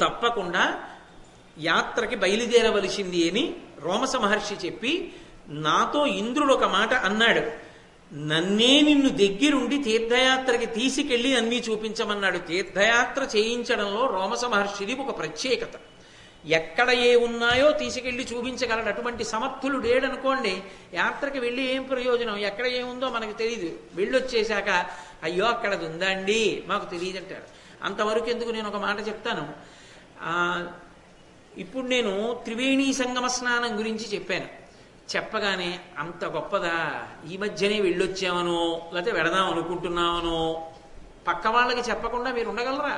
తప్పకుండా యాత్రకి బయలుదేరవలసింది అని రోమస మహర్షి చెప్పి నాతో ఇంద్రుడు ఒక మాట అన్నాడు. నన్నే నిన్ను దగ్గరుండి తీర్థయాత్రకి తీసుకెళ్ళి అన్నీ చూపించమన్నాడు. తీర్థయాత్ర చేయించడంలో రోమస మహర్షిది ఒక ప్రత్యేకత. ఎక్కడ ఏ ఉన్నాయో తీసుకెళ్ళి చూపించగలడు. అటువంటి సమర్థులు లేడనుకోండి యాత్రకి వెళ్ళి ఏం ప్రయోజనం? ఎక్కడ ఏముందో మనకు తెలియదు వెళ్ళొచ్చేశాక అయ్యో అక్కడ ఉందండి మాకు తెలియదు అంటారు అంతవరకు ఎందుకు నేను ఒక మాట చెప్తాను? ఇప్పుడు నేను త్రివేణి సంగమ స్నానం గురించి చెప్పాను. చెప్పగానే అంత గొప్పదా ఈ మధ్యనే వెళ్ళొచ్చామనో లేకపోతే వెడదాం అనుకుంటున్నామనో పక్క వాళ్ళకి చెప్పకుండా మీరు ఉండగలరా?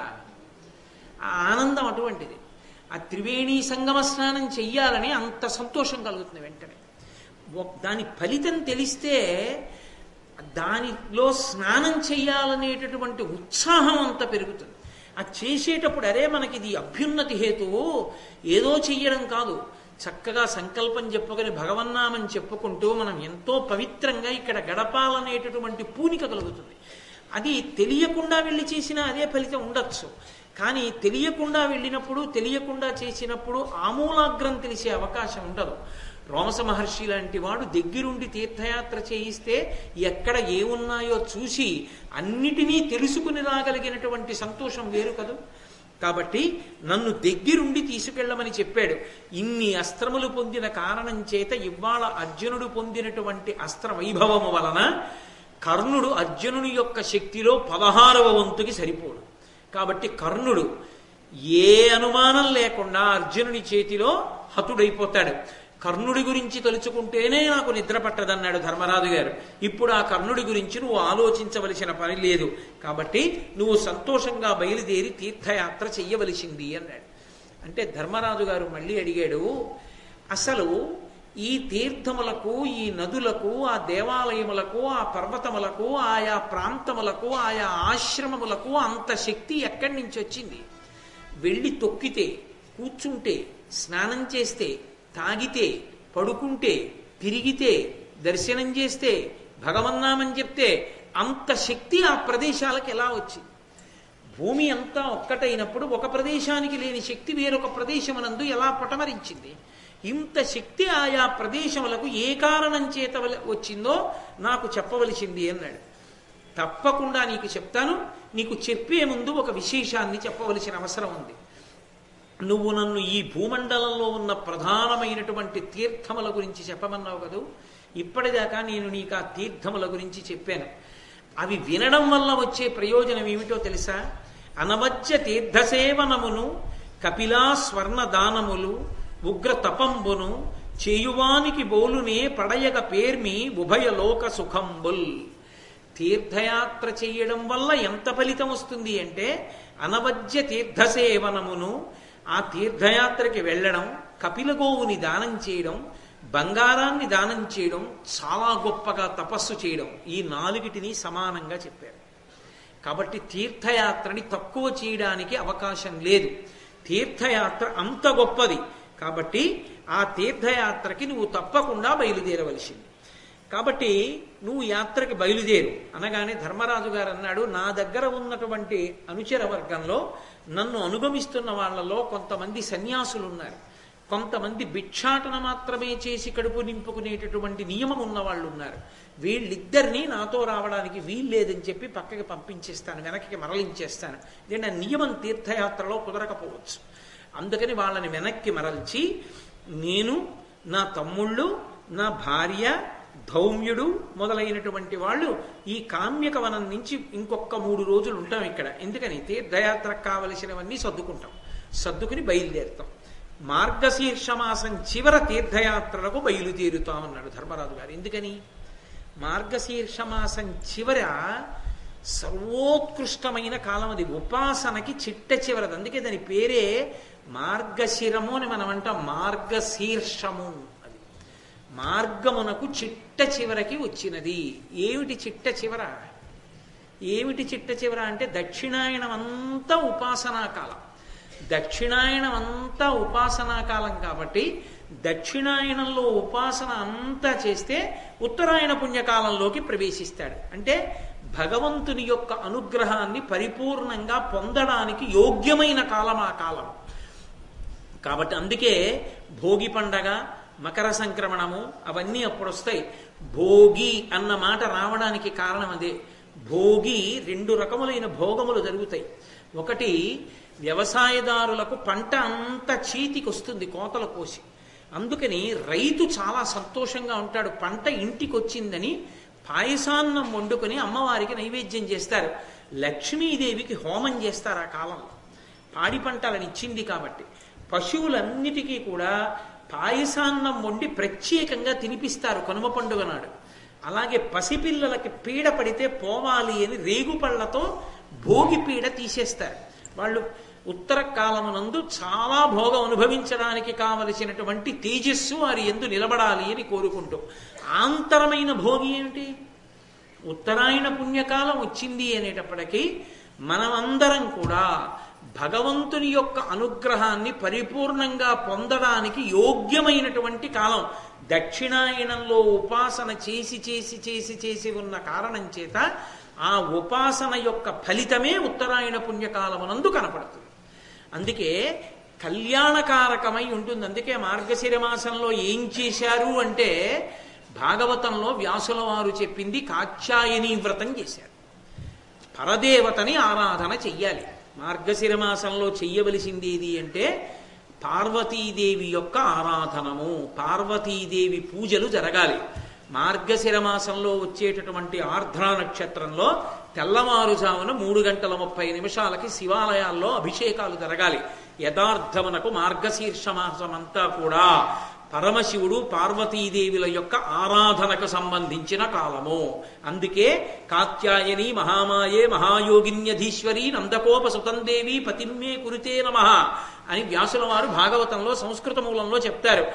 ఆ ఆనందం అటువంటిది. ఆ త్రివేణి సంగమ స్నానం చెయ్యాలని అంత సంతోషం కలుగుతుంది వెంటనే. దాని ఫలితం తెలిస్తే దానిలో స్నానం చెయ్యాలనేటటువంటి ఉత్సాహం అంత పెరుగుతుంది. అది చేసేటప్పుడు అరే మనకి ఇది అభ్యున్నతి హేతువు ఏదో చెయ్యడం కాదు. చక్కగా సంకల్పం చెప్పుకొని భగవన్నామం చెప్పుకుంటూ మనం ఎంతో పవిత్రంగా ఇక్కడ గడపాలనేటటువంటి పూనిక కలుగుతుంది. అది తెలియకుండా వెళ్ళి చేసినా అదే ఫలితం ఉండొచ్చు. కానీ తెలియకుండా వెళ్ళినప్పుడు తెలియకుండా చేసినప్పుడు ఆమూలాగ్రం తెలిసే అవకాశం ఉండదు. రోమస మహర్షి లాంటి వాడు దగ్గరుండి తీర్థయాత్ర చేయిస్తే ఎక్కడ ఏమున్నాయో చూసి అన్నిటినీ తెలుసుకుని రాగలిగినటువంటి సంతోషం వేరు కదూ? కాబట్టి నన్ను దగ్గరుండి తీసుకెళ్ళమని చెప్పాడు. ఇన్ని అస్త్రములు పొందిన కారణం చేత ఇవాళ అర్జునుడు పొందినటువంటి అస్త్ర వైభవము వలన కర్ణుడు అర్జునుని యొక్క శక్తిలో పదహారవ వంతుకి సరిపోడు. కాబట్టి కర్ణుడు ఏ అనుమానం లేకుండా అర్జునుని చేతిలో హతుడైపోతాడు. కర్ణుడి గురించి తలుచుకుంటేనే నాకు నిద్ర పట్టదన్నాడు ధర్మరాజు గారు. ఇప్పుడు ఆ కర్ణుడి గురించి నువ్వు ఆలోచించవలసిన పని లేదు. కాబట్టి నువ్వు సంతోషంగా బయలుదేరి తీర్థయాత్ర చెయ్యవలసింది అన్నాడు. అంటే ధర్మరాజు గారు మళ్ళీ అడిగాడు అసలు ఈ తీర్థములకు ఈ నదులకు ఆ దేవాలయములకు ఆ పర్వతములకు ఆయా ప్రాంతములకు ఆయా ఆశ్రమములకు అంత శక్తి ఎక్కడి నుంచి వచ్చింది? వెళ్ళి తొక్కితే కూర్చుంటే స్నానం చేస్తే తాగితే పడుకుంటే తిరిగితే దర్శనం చేస్తే భగవన్నామని చెప్తే అంత శక్తి ఆ ప్రదేశాలకు ఎలా వచ్చింది భూమి అంతా ఒక్కటైనప్పుడు ఒక ప్రదేశానికి లేని శక్తి వేరొక ప్రదేశమునందు ఎలా పటమరించింది? ఇంత శక్తి ఆయా ప్రదేశములకు ఏ కారణం చేత వల- వచ్చిందో నాకు చెప్పవలసింది అన్నాడు. తప్పకుండా నీకు చెప్తాను నీకు చెప్పే ముందు ఒక విశేషాన్ని చెప్పవలసిన అవసరం ఉంది. నువ్వు నన్ను ఈ భూమండలంలో ఉన్న ప్రధానమైనటువంటి తీర్థముల గురించి చెప్పమన్నావు కదూ? ఇప్పటిదాకా నేను నీకు ఆ తీర్థముల గురించి చెప్పాను. అవి వినడం వల్ల వచ్చే ప్రయోజనం ఏమిటో తెలుసా? అనవచ్చ తీర్థసేవనమును కపిలా స్వర్ణ దానములు ఉగ్ర తపంబును చేయువానికి బోలునే పడయగ పేర్మి ఉభయ లోక సుఖంబుల్. తీర్థయాత్ర చేయడం వల్ల ఎంత ఫలితం వస్తుంది అంటే అనవజ్య తీర్థసేవనమును ఆ తీర్థయాత్రకి వెళ్ళడం కపిలగోవుని దానం చేయడం బంగారాన్ని దానం చేయడం చాలా గొప్పగా తపస్సు చేయడం ఈ నాలుగిటిని సమానంగా చెప్పారు. కాబట్టి తీర్థయాత్రని తక్కువ చేయడానికి అవకాశం లేదు. తీర్థయాత్ర అంత గొప్పది. కాబట్టి ఆ తీర్థయాత్రకి నువ్వు తప్పకుండా బయలుదేరవలసింది. కాబట్టి నువ్వు యాత్రకి బయలుదేరు. అనగానే ధర్మరాజు గారు అన్నాడు నా దగ్గర ఉన్నటువంటి అనుచర వర్గంలో నన్ను అనుగమిస్తున్న వాళ్ళలో కొంతమంది సన్యాసులు ఉన్నారు కొంతమంది భిక్షాటన మాత్రమే చేసి కడుపు నింపుకునేటటువంటి నియమం ఉన్న వాళ్ళు ఉన్నారు వీళ్ళిద్దరినీ నాతో రావడానికి వీల్లేదని చెప్పి పక్కకి పంపించేస్తాను వెనక్కి మరలించేస్తాను. నేను ఆ నియమం తీర్థయాత్రలో కుదరకపోవచ్చు. అందుకని వాళ్ళని వెనక్కి మరల్చి నేను నా తమ్ముళ్ళు నా భార్య ధౌమ్యుడు మొదలైనటువంటి వాళ్ళు ఈ కామ్యక వనం నుంచి ఇంకొక మూడు రోజులు ఉంటాం ఇక్కడ. ఎందుకని? తీర్థయాత్రకు కావలసినవన్నీ సర్దుకుంటాం. సర్దుకుని బయలుదేరుతాం. మార్గశీర్ష మాసం చివర తీర్థయాత్రలకు బయలుదేరుతామన్నాడు ధర్మరాజు గారు. ఎందుకని? మార్గశీర్ష మాసం చివర సర్వోత్కృష్టమైన కాలం అది. ఉపాసనకి చిట్ట చివరది. అందుకే దాని పేరే మార్గశిరము అని మనం అంటాం. మార్గశీర్షము. మార్గమునకు చిట్ట చివరకి వచ్చినది. ఏమిటి చిట్ట చివర? ఏమిటి చిట్ట చివర అంటే దక్షిణాయనం అంతా ఉపాసనా కాలం. దక్షిణాయనం అంతా ఉపాసనా కాలం కాబట్టి దక్షిణాయనంలో ఉపాసన అంతా చేస్తే ఉత్తరాయణ పుణ్యకాలంలోకి ప్రవేశిస్తాడు. అంటే భగవంతుని యొక్క అనుగ్రహాన్ని పరిపూర్ణంగా పొందడానికి యోగ్యమైన కాలం ఆ కాలం. కాబట్టి అందుకే భోగి పండగ మకర సంక్రమణము అవన్నీ అప్పుడు వస్తాయి భోగి అన్న మాట రావడానికి కారణం అదే. భోగి రెండు రకములైన భోగములు జరుగుతాయి. ఒకటి వ్యవసాయదారులకు పంట అంత చేతికి వస్తుంది కోతలు కోసి. అందుకని రైతు చాలా సంతోషంగా ఉంటాడు. పంట ఇంటికి వచ్చిందని పాయసాన్నం వండుకొని అమ్మవారికి నైవేద్యం చేస్తారు. లక్ష్మీదేవికి హోమం చేస్తారు ఆ కాలంలో. పాడి పంటలను ఇచ్చింది కాబట్టి. పశువులన్నిటికీ కూడా పాయసాన్నం వండి ప్రత్యేకంగా తినిపిస్తారు కనుమ పండుగ నాడు. అలాగే పసిపిల్లలకి పీడ పడితే పోవాలి అని రేగుపళ్ళతో భోగి పీడ తీసేస్తారు. వాళ్ళు ఉత్తర కాలమునందు చాలా భోగం అనుభవించడానికి కావలసినటువంటి తేజస్సు వారి ఎందు నిలబడాలి అని కోరుకుంటూ. ఆంతరమైన భోగి ఏమిటి? ఉత్తరాయణ పుణ్యకాలం వచ్చింది అనేటప్పటికీ మనమందరం కూడా భగవంతుని యొక్క అనుగ్రహాన్ని పరిపూర్ణంగా పొందడానికి యోగ్యమైనటువంటి కాలం. దక్షిణాయనంలో ఉపాసన చేసి చేసి చేసి చేసి ఉన్న కారణం చేత ఆ ఉపాసన యొక్క ఫలితమే ఉత్తరాయణ పుణ్యకాలమునందు కనపడుతుంది. అందుకే కళ్యాణకారకమై ఉంటుంది. అందుకే మార్గశిర మాసంలో ఏం చేశారు అంటే భాగవతంలో వ్యాసుల వారు చెప్పింది కాత్యాయని వ్రతం చేశారు. పరదేవతని ఆరాధన చెయ్యాలి. మార్గశిర మాసంలో చెయ్యవలసింది ఏది అంటే పార్వతీదేవి యొక్క ఆరాధనము పార్వతీదేవి పూజలు జరగాలి. మార్గశిర మాసంలో వచ్చేటటువంటి ఆర్ద్ర నక్షత్రంలో తెల్లవారుజామున మూడు గంటల ముప్పై నిమిషాలకి శివాలయాల్లో అభిషేకాలు జరగాలి. యథార్థమునకు మార్గశీర్ష మాసమంతా కూడా పరమశివుడు పార్వతీదేవుల యొక్క ఆరాధనకు సంబంధించిన కాలము. అందుకే కాత్యాయని మహామాయే మహాయోగిన్యధీశ్వరి నందకోప సుతందేవి పతిమ్మే కురితే నమ అని వ్యాసుల వారు భాగవతంలో సంస్కృత మూలంలో చెప్తారు.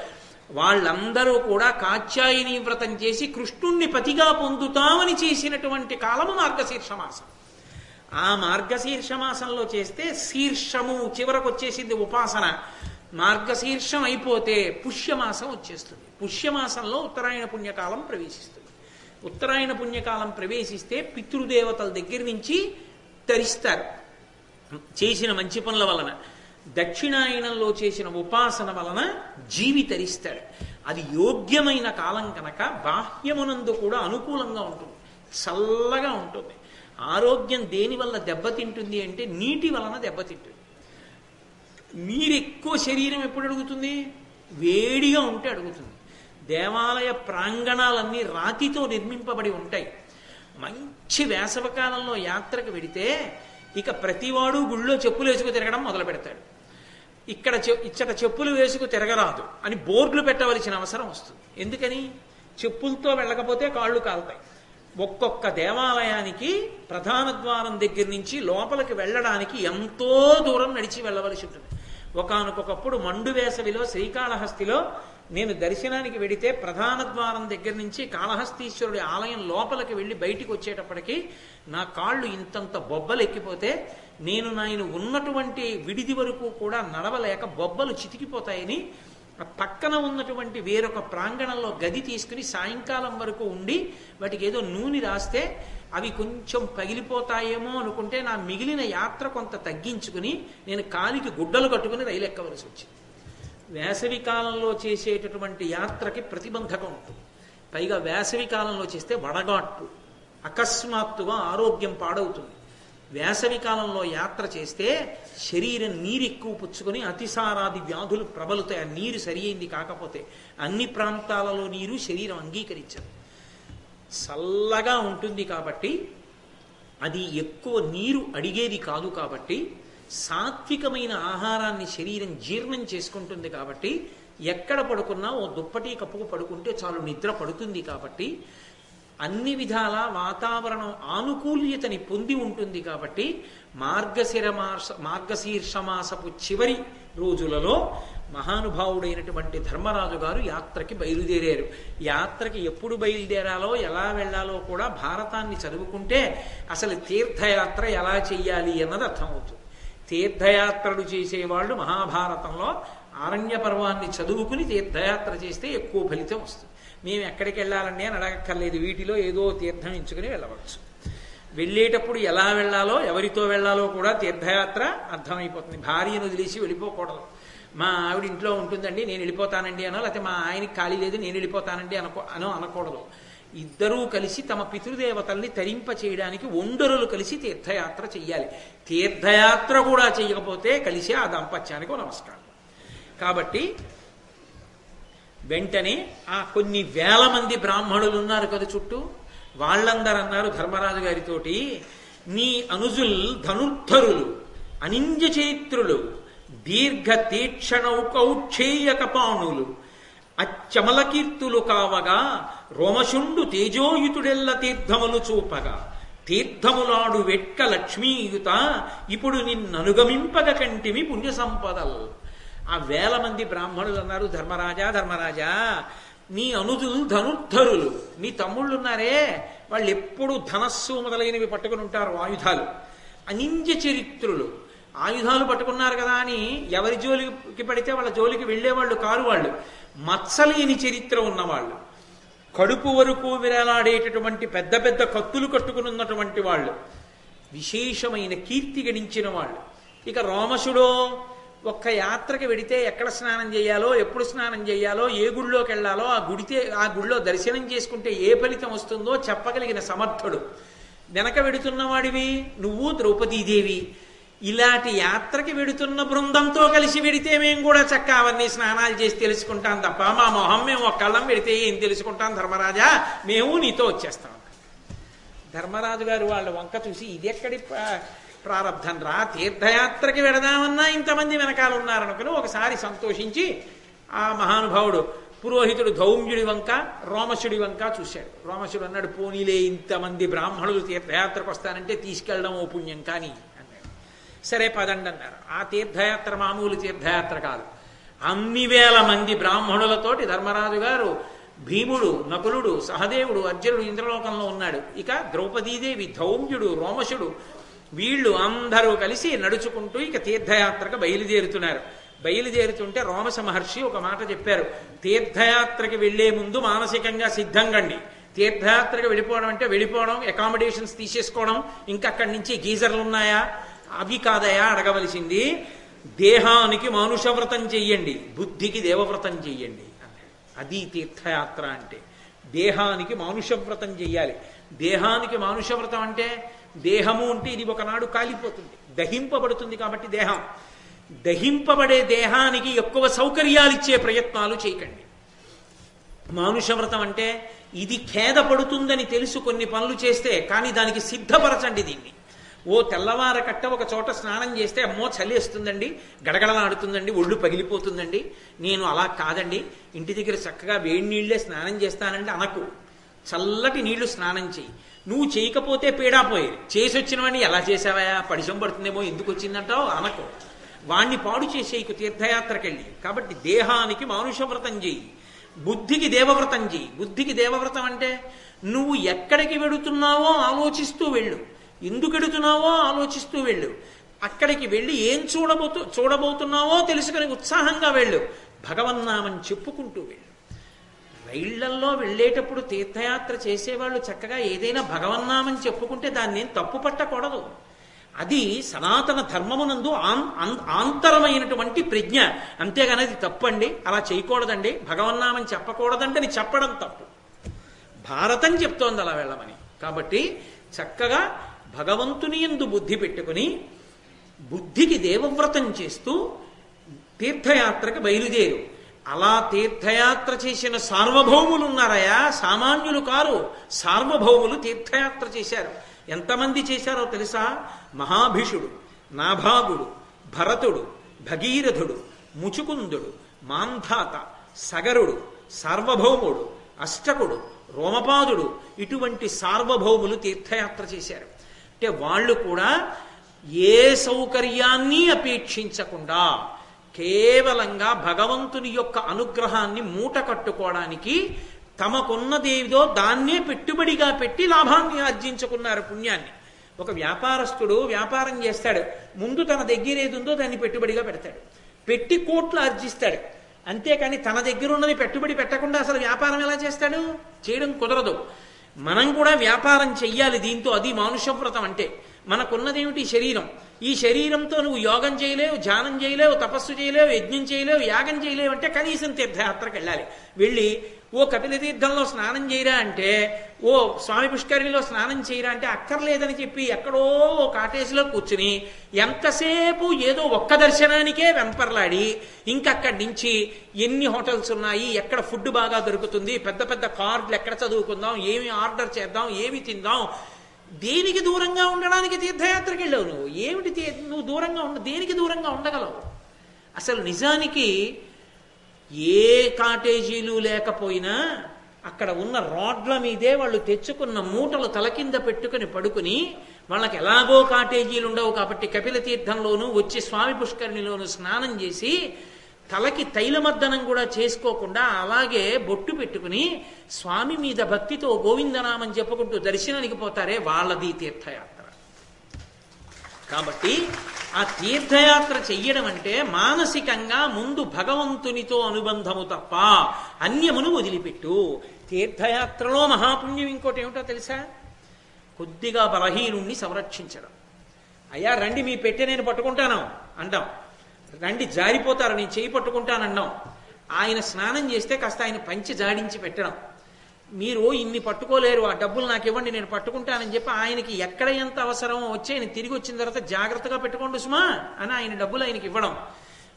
వాళ్ళందరూ కూడా కాత్యాయని వ్రతం చేసి కృష్ణుణ్ణి పతిగా పొందుతామని చేసినటువంటి కాలము మార్గశీర్ష మాసం ఆ మార్గశీర్ష మాసంలో చేస్తే శీర్షము చివరకు వచ్చేసింది ఉపాసన. మార్గశీర్షం అయిపోతే పుష్యమాసం వచ్చేస్తుంది. పుష్యమాసంలో ఉత్తరాయణ పుణ్యకాలం ప్రవేశిస్తుంది. ఉత్తరాయణ పుణ్యకాలం ప్రవేశిస్తే పితృదేవతల దగ్గర నుంచి తరిస్తారు. చేసిన మంచి పనుల వలన దక్షిణాయనంలో చేసిన ఉపాసన వలన జీవి తరిస్తాడు. అది యోగ్యమైన కాలం కనుక బాహ్యమునందు కూడా అనుకూలంగా ఉంటుంది. చల్లగా ఉంటుంది. ఆరోగ్యం దేని వల్ల దెబ్బతింటుంది అంటే నీటి వలన దెబ్బతింటుంది. నీరు ఎక్కువ శరీరం ఎప్పుడు అడుగుతుంది? వేడిగా ఉంటే అడుగుతుంది. దేవాలయ ప్రాంగణాలన్నీ రాతితో నిర్మింపబడి ఉంటాయి. మంచి వేసవకాలంలో యాత్రకు వెడితే ఇక ప్రతివాడు గుళ్ళో చెప్పులు వేసుకు తిరగడం మొదలు పెడతాడు. ఇక్కడ ఇచ్చట చెప్పులు వేసుకు తిరగరాదు అని బోర్డులు పెట్టవలసిన అవసరం వస్తుంది. ఎందుకని? చెప్పులతో వెళ్ళకపోతే కాళ్ళు కాలుతాయి. ఒక్కొక్క దేవాలయానికి ప్రధాన ద్వారం దగ్గర నుంచి లోపలికి వెళ్ళడానికి ఎంతో దూరం నడిచి వెళ్ళవలసి ఉంటుంది. ఒకనకొకప్పుడు మండు వేసవిలో శ్రీకాళహస్తిలో నేను దర్శనానికి వెడితే ప్రధాన ద్వారం దగ్గర నుంచి కాళహస్తీశ్వరుడి ఆలయం లోపలికి వెళ్ళి బయటికి వచ్చేటప్పటికి నా కాళ్ళు ఇంతంత బొబ్బలు ఎక్కిపోతే నేను నాయన ఉన్నటువంటి విడిది వరకు కూడా నడవలేక బొబ్బలు చితికిపోతాయని పక్కన ఉన్నటువంటి వేరొక ప్రాంగణంలో గది తీసుకుని సాయంకాలం వరకు ఉండి వాటికి ఏదో నూనె రాస్తే అవి కొంచెం పగిలిపోతాయేమో అనుకుంటే నా మిగిలిన యాత్ర కొంత తగ్గించుకుని నేను కాలికి గుడ్డలు కట్టుకుని రైలు ఎక్కవలసి వచ్చింది. వేసవి కాలంలో చేసేటటువంటి యాత్రకి ప్రతిబంధకం ఉంటుంది. పైగా వేసవి కాలంలో చేస్తే వడగాట్టు అకస్మాత్తుగా ఆరోగ్యం పాడవుతుంది. వేసవి కాలంలో యాత్ర చేస్తే శరీరం నీరు ఎక్కువ పుచ్చుకొని అతిసారాది వ్యాధులు ప్రబలుతాయి. ఆ నీరు సరియైంది కాకపోతే అన్ని ప్రాంతాలలో నీరు శరీరం అంగీకరించదు. చల్లగా ఉంటుంది కాబట్టి అది ఎక్కువ నీరు అడిగేది కాదు కాబట్టి సాత్వికమైన ఆహారాన్ని శరీరం జీర్ణం చేసుకుంటుంది కాబట్టి ఎక్కడ పడుకున్నా ఓ దుప్పటి కప్పుకు పడుకుంటే చాలు నిద్ర పడుతుంది కాబట్టి అన్ని విధాల వాతావరణం ఆనుకూల్యతని పొంది ఉంటుంది కాబట్టి మార్గశిర మార్గశీర్షమాసపు చివరి రోజులలో మహానుభావుడైనటువంటి ధర్మరాజు గారు యాత్రకి బయలుదేరారు. యాత్రకి ఎప్పుడు బయలుదేరాలో ఎలా వెళ్ళాలో కూడా భారతాన్ని చదువుకుంటే అసలు తీర్థయాత్ర ఎలా చెయ్యాలి అన్నది అర్థమవుతుంది. తీర్థయాత్రలు చేసేవాళ్ళు మహాభారతంలో ఆరణ్య పర్వాన్ని చదువుకుని తీర్థయాత్ర చేస్తే ఎక్కువ ఫలితం వస్తుంది. మేము ఎక్కడికి వెళ్ళాలండి అని అడగక్కర్లేదు. వీటిలో ఏదో తీర్థం ఎంచుకుని వెళ్ళవచ్చు. వెళ్ళేటప్పుడు ఎలా వెళ్ళాలో ఎవరితో వెళ్ళాలో కూడా తీర్థయాత్ర అర్థమైపోతుంది. భార్యను వదిలేసి వెళ్ళిపోకూడదు. మా ఆవిడ ఇంట్లో ఉంటుందండి నేను వెళ్ళిపోతానండి అనో లేకపోతే మా ఆయనకి ఖాళీ లేదు నేను వెళ్ళిపోతానండి అనుకో అనో అనకూడదు. ఇద్దరూ కలిసి తమ పితృదేవతల్ని తరింప చేయడానికి ఒండరులు కలిసి తీర్థయాత్ర చెయ్యాలి. తీర్థయాత్ర కూడా చేయకపోతే కలిసి ఆ దాంపత్యానికి నమస్కారం. కాబట్టి వెంటనే ఆ కొన్ని వేల మంది బ్రాహ్మణులు ఉన్నారు కదా చుట్టూ వాళ్ళందరూ అన్నారు ధర్మరాజు గారితోటి నీ అనుజుల్ ధనుర్ధరులు అనింజ చరిత్రులు దీర్ఘ తీక్షణౌకౌక్షేయ పాణులు అచ్చమలకీర్తులు కావగా రోమశుండు తేజోయుతుడెల్ల తీర్థములు చూపగా. తీర్థములాడు వెట్క లక్ష్మీయుత ఇప్పుడు నిన్ననుగమింపగ కంటిమి పుణ్య సంపదల్ ఆ వేల మంది బ్రాహ్మణులు అన్నారు ధర్మరాజా ధర్మరాజా నీ అనుజులు ధనుర్ధరులు నీ తమ్ముళ్ళు ఉన్నారే వాళ్ళు ఎప్పుడు ధనస్సు మొదలైనవి పట్టుకుని ఉంటారు ఆయుధాలు. అనింజ చరిత్రులు ఆయుధాలు పట్టుకున్నారు కదా అని ఎవరి జోలికి పడితే వాళ్ళ జోలికి వెళ్ళేవాళ్ళు కారు వాళ్ళు. మత్సలేని చరిత్ర ఉన్నవాళ్ళు. కడుపు వరకు విరలాడేటటువంటి పెద్ద పెద్ద కత్తులు కట్టుకుని ఉన్నటువంటి వాళ్ళు. విశేషమైన కీర్తి గడించిన వాళ్ళు. ఇక రోమసుడో ఒక్క యాత్రకి వెడితే ఎక్కడ స్నానం చేయాలో ఎప్పుడు స్నానం చేయాలో ఏ గుడిలోకి వెళ్ళాలో ఆ గుడితే ఆ గుడిలో దర్శనం చేసుకుంటే ఏ ఫలితం వస్తుందో చెప్పగలిగిన సమర్థుడు. వెనక వెడుతున్నవాడివి నువ్వు ద్రౌపదీదేవి. ఇలాంటి యాత్రకి వెడుతున్న బృందంతో కలిసి వెడితే మేము కూడా చక్క అవన్నీ స్నానాలు చేసి తెలుసుకుంటాం తప్ప మా మొహం మేము ఒక్కళ్ళం వెడితే ఏం తెలుసుకుంటాం ధర్మరాజా? మేము నీతో వచ్చేస్తాం. ధర్మరాజు గారు వాళ్ళ వంక చూసి ఇది ఎక్కడి ప్రారంధం రా? తీర్థయాత్రకి వెడదామన్నా ఇంతమంది వెనకాల ఉన్నారనుకుని ఒకసారి సంతోషించి ఆ మహానుభావుడు పురోహితుడు ధౌమ్యుడి వంక రోమశుడి వంక చూశాడు. రోమశుడు అన్నాడు పోనీలే ఇంతమంది బ్రాహ్మణులు తీర్థయాత్రకు వస్తానంటే తీసుకెళ్ళడం ఓ పుణ్యం కానీ సరే పదండి అన్నారు ఆ తీర్థయాత్ర మామూలు తీర్థయాత్ర కాదు. అన్ని వేల మంది బ్రాహ్మణులతోటి ధర్మరాజు గారు భీముడు నకులుడు సహదేవుడు అర్జునుడు ఇంద్రలోకంలో ఉన్నాడు. ఇక ద్రౌపదీదేవి ధౌమ్యుడు రోమశుడు వీళ్ళు అందరూ కలిసి నడుచుకుంటూ ఇక తీర్థయాత్రకు బయలుదేరుతున్నారు. బయలుదేరుతుంటే రోమస మహర్షి ఒక మాట చెప్పారు. తీర్థయాత్రకి వెళ్ళే ముందు మానసికంగా సిద్ధంగండి. తీర్థయాత్రకి వెళ్ళిపోవడం అంటే వెళ్ళిపోవడం అకామిడేషన్స్ తీసేసుకోవడం ఇంకా అక్కడి నుంచి గీజర్లు ఉన్నాయా అవి కాదయా అడగవలసింది దేహానికి మానుషవ్రతం చెయ్యండి బుద్ధికి దేవవ్రతం చెయ్యండి అన్నాడు అది తీర్థయాత్ర అంటే దేహానికి మానుషవ్రతం చెయ్యాలి. దేహానికి మానుషవ్రతం అంటే దేహము అంటే ఇది ఒకనాడు కాలిపోతుంది దహింపబడుతుంది కాబట్టి దేహం. దహింపబడే దేహానికి ఎక్కువ సౌకర్యాలు ఇచ్చే ప్రయత్నాలు చేయకండి. మానుషవ్రతం అంటే ఇది ఖేదపడుతుందని తెలుసు కొన్ని పనులు చేస్తే కానీ దానికి సిద్ధపరచండి దీన్ని. ఓ తెల్లవార కట్ట ఒక చోట స్నానం చేస్తే అమ్మో చలి వేస్తుందండి గడగడలాడుతుందండి ఒళ్ళు పగిలిపోతుందండి. నేను అలా కాదండి ఇంటి దగ్గర చక్కగా వేడి నీళ్ళే స్నానం చేస్తానండి అనకు. చల్లటి నీళ్ళు స్నానం చేయి నువ్వు చేయకపోతే పీడాపోయేది చేసి వచ్చినవాడిని ఎలా చేసావా పడిశం పడుతుందేమో ఎందుకు వచ్చిందంటావు అనకు. వాణ్ణి పాడు చేసేయకు తీర్థయాత్రకెళ్ళి. కాబట్టి దేహానికి మానుషవ్రతం చేయి బుద్ధికి దేవవ్రతం చేయి బుద్ధికి దేవవ్రతం అంటే నువ్వు ఎక్కడికి వెడుతున్నావో ఆలోచిస్తూ వెళ్ళు. ఎందుకు ఎడుతున్నావో ఆలోచిస్తూ వెళ్ళు. అక్కడికి వెళ్ళి ఏం చూడబోతు చూడబోతున్నావో తెలుసుకుని ఉత్సాహంగా వెళ్ళు. భగవన్నామని చెప్పుకుంటూ వెళ్ళు. రైళ్ళల్లో వెళ్ళేటప్పుడు తీర్థయాత్ర చేసేవాళ్ళు చక్కగా ఏదైనా భగవన్నామని చెప్పుకుంటే దాన్ని తప్పు పట్టకూడదు. అది సనాతన ధర్మమునందు ఆంతరమైనటువంటి ప్రజ్ఞ. అంతేగాని అది తప్పండి అలా చేయకూడదండి భగవన్నామని చెప్పకూడదండి అని చెప్పడం తప్పు. భారతం చెప్తోంది అలా వెళ్ళమని. కాబట్టి చక్కగా భగవంతుని ఎందు బుద్ధి పెట్టుకుని బుద్ధికి దేవవ్రతం చేస్తూ తీర్థయాత్రకు బయలుదేరు. అలా తీర్థయాత్ర చేసిన సార్వభౌములు ఉన్నారయా సామాన్యులు కారు. సార్వభౌములు తీర్థయాత్ర చేశారు. ఎంతమంది చేశారో తెలుసా? మహాభిషుడు నాభాగుడు భరతుడు భగీరథుడు ముచుకుందుడు మాంధాత సగరుడు సార్వభౌముడు అష్టకుడు రోమపాదుడు ఇటువంటి సార్వభౌములు తీర్థయాత్ర చేశారు. అంటే వాళ్ళు కూడా ఏ సౌకర్యాన్ని అపేక్షించకుండా కేవలంగా భగవంతుని యొక్క అనుగ్రహాన్ని మూట కట్టుకోవడానికి తమకున్నదేదో దాన్నే పెట్టుబడిగా పెట్టి లాభాన్ని ఆర్జించుకున్నారు పుణ్యాన్ని. ఒక వ్యాపారస్తుడు వ్యాపారం చేస్తాడు. ముందు తన దగ్గర ఏది ఉందో దాన్ని పెట్టుబడిగా పెడతాడు. పెట్టి కోట్లు ఆర్జిస్తాడు. అంతేకాని తన దగ్గర ఉన్నది పెట్టుబడి పెట్టకుండా అసలు వ్యాపారం ఎలా చేస్తాడు? చేయడం కుదరదు. మనం కూడా వ్యాపారం చెయ్యాలి దీంతో అది మానుషవ్రతం అంటే. మనకున్నదేమిటి శరీరం? ఈ శరీరంతో నువ్వు యోగం చేయలేవు ధ్యానం చేయలేవు తపస్సు చేయలేవు యజ్ఞం చేయలేవు యాగం చేయలేవు అంటే కనీసం తీర్థయాత్రకు వెళ్ళాలి. వెళ్ళి ఓ కపిల తీర్థంలో స్నానం చేయరా అంటే ఓ స్వామి పుష్కరిణిలో స్నానం చేయరా అంటే అక్కర్లేదని చెప్పి ఎక్కడో ఓ కాటేజీలో కూర్చుని ఎంతసేపు ఏదో ఒక్క దర్శనానికే వెంపర్లాడి ఇంకక్కడి నుంచి ఎన్ని హోటల్స్ ఉన్నాయి ఎక్కడ ఫుడ్ బాగా దొరుకుతుంది పెద్ద పెద్ద కార్డులు ఎక్కడ చదువుకుందాం ఏమి ఆర్డర్ చేద్దాం ఏమి తిందాం దేనికి దూరంగా ఉండడానికి తీర్థయాత్రకి వెళ్ళావు నువ్వు? ఏమిటి తీ- నువ్వు దూరంగా ఉండ దేనికి దూరంగా ఉండగలవు? అసలు నిజానికి ఏ కాటేజీలు లేకపోయినా అక్కడ ఉన్న రోడ్ల మీదే వాళ్ళు తెచ్చుకున్న మూటలు తల కింద పెట్టుకుని పడుకుని వాళ్ళకి ఎలాగో కాటేజీలు ఉండవు కాబట్టి కపిల తీర్థంలోనూ వచ్చి స్వామి పుష్కరిణిలోను స్నానం చేసి తలకి తైలమర్దనం కూడా చేసుకోకుండా అలాగే బొట్టు పెట్టుకుని స్వామి మీద భక్తితో గోవిందనామని చెప్పుకుంటూ దర్శనానికి పోతారే వాళ్ళది తీర్థయాత్ర. కాబట్టి ఆ తీర్థయాత్ర చెయ్యడం అంటే మానసికంగా ముందు భగవంతునితో అనుబంధము తప్ప అన్యమును వదిలిపెట్టు. తీర్థయాత్రలో మహాపుణ్యం ఇంకోటి ఏమిటో తెలుసా? కొద్దిగా బలహీనుణ్ణి సంరక్షించడం. అయ్యా రండి మీ పెట్టె నేను పట్టుకుంటాను అంటాం. రండి జారిపోతారు నేను చేయి పట్టుకుంటానన్నాం ఆయన స్నానం చేస్తే కాస్త ఆయన పంచి జాడించి పెట్టడం. మీరు ఇన్ని పట్టుకోలేరు ఆ డబ్బులు నాకు ఇవ్వండి నేను పట్టుకుంటానని చెప్పి ఆయనకి ఎక్కడ ఎంత అవసరమో వచ్చి ఆయన తిరిగి వచ్చిన తర్వాత జాగ్రత్తగా పెట్టుకోండి సుమా అని ఆయన డబ్బులు ఆయనకి ఇవ్వడం.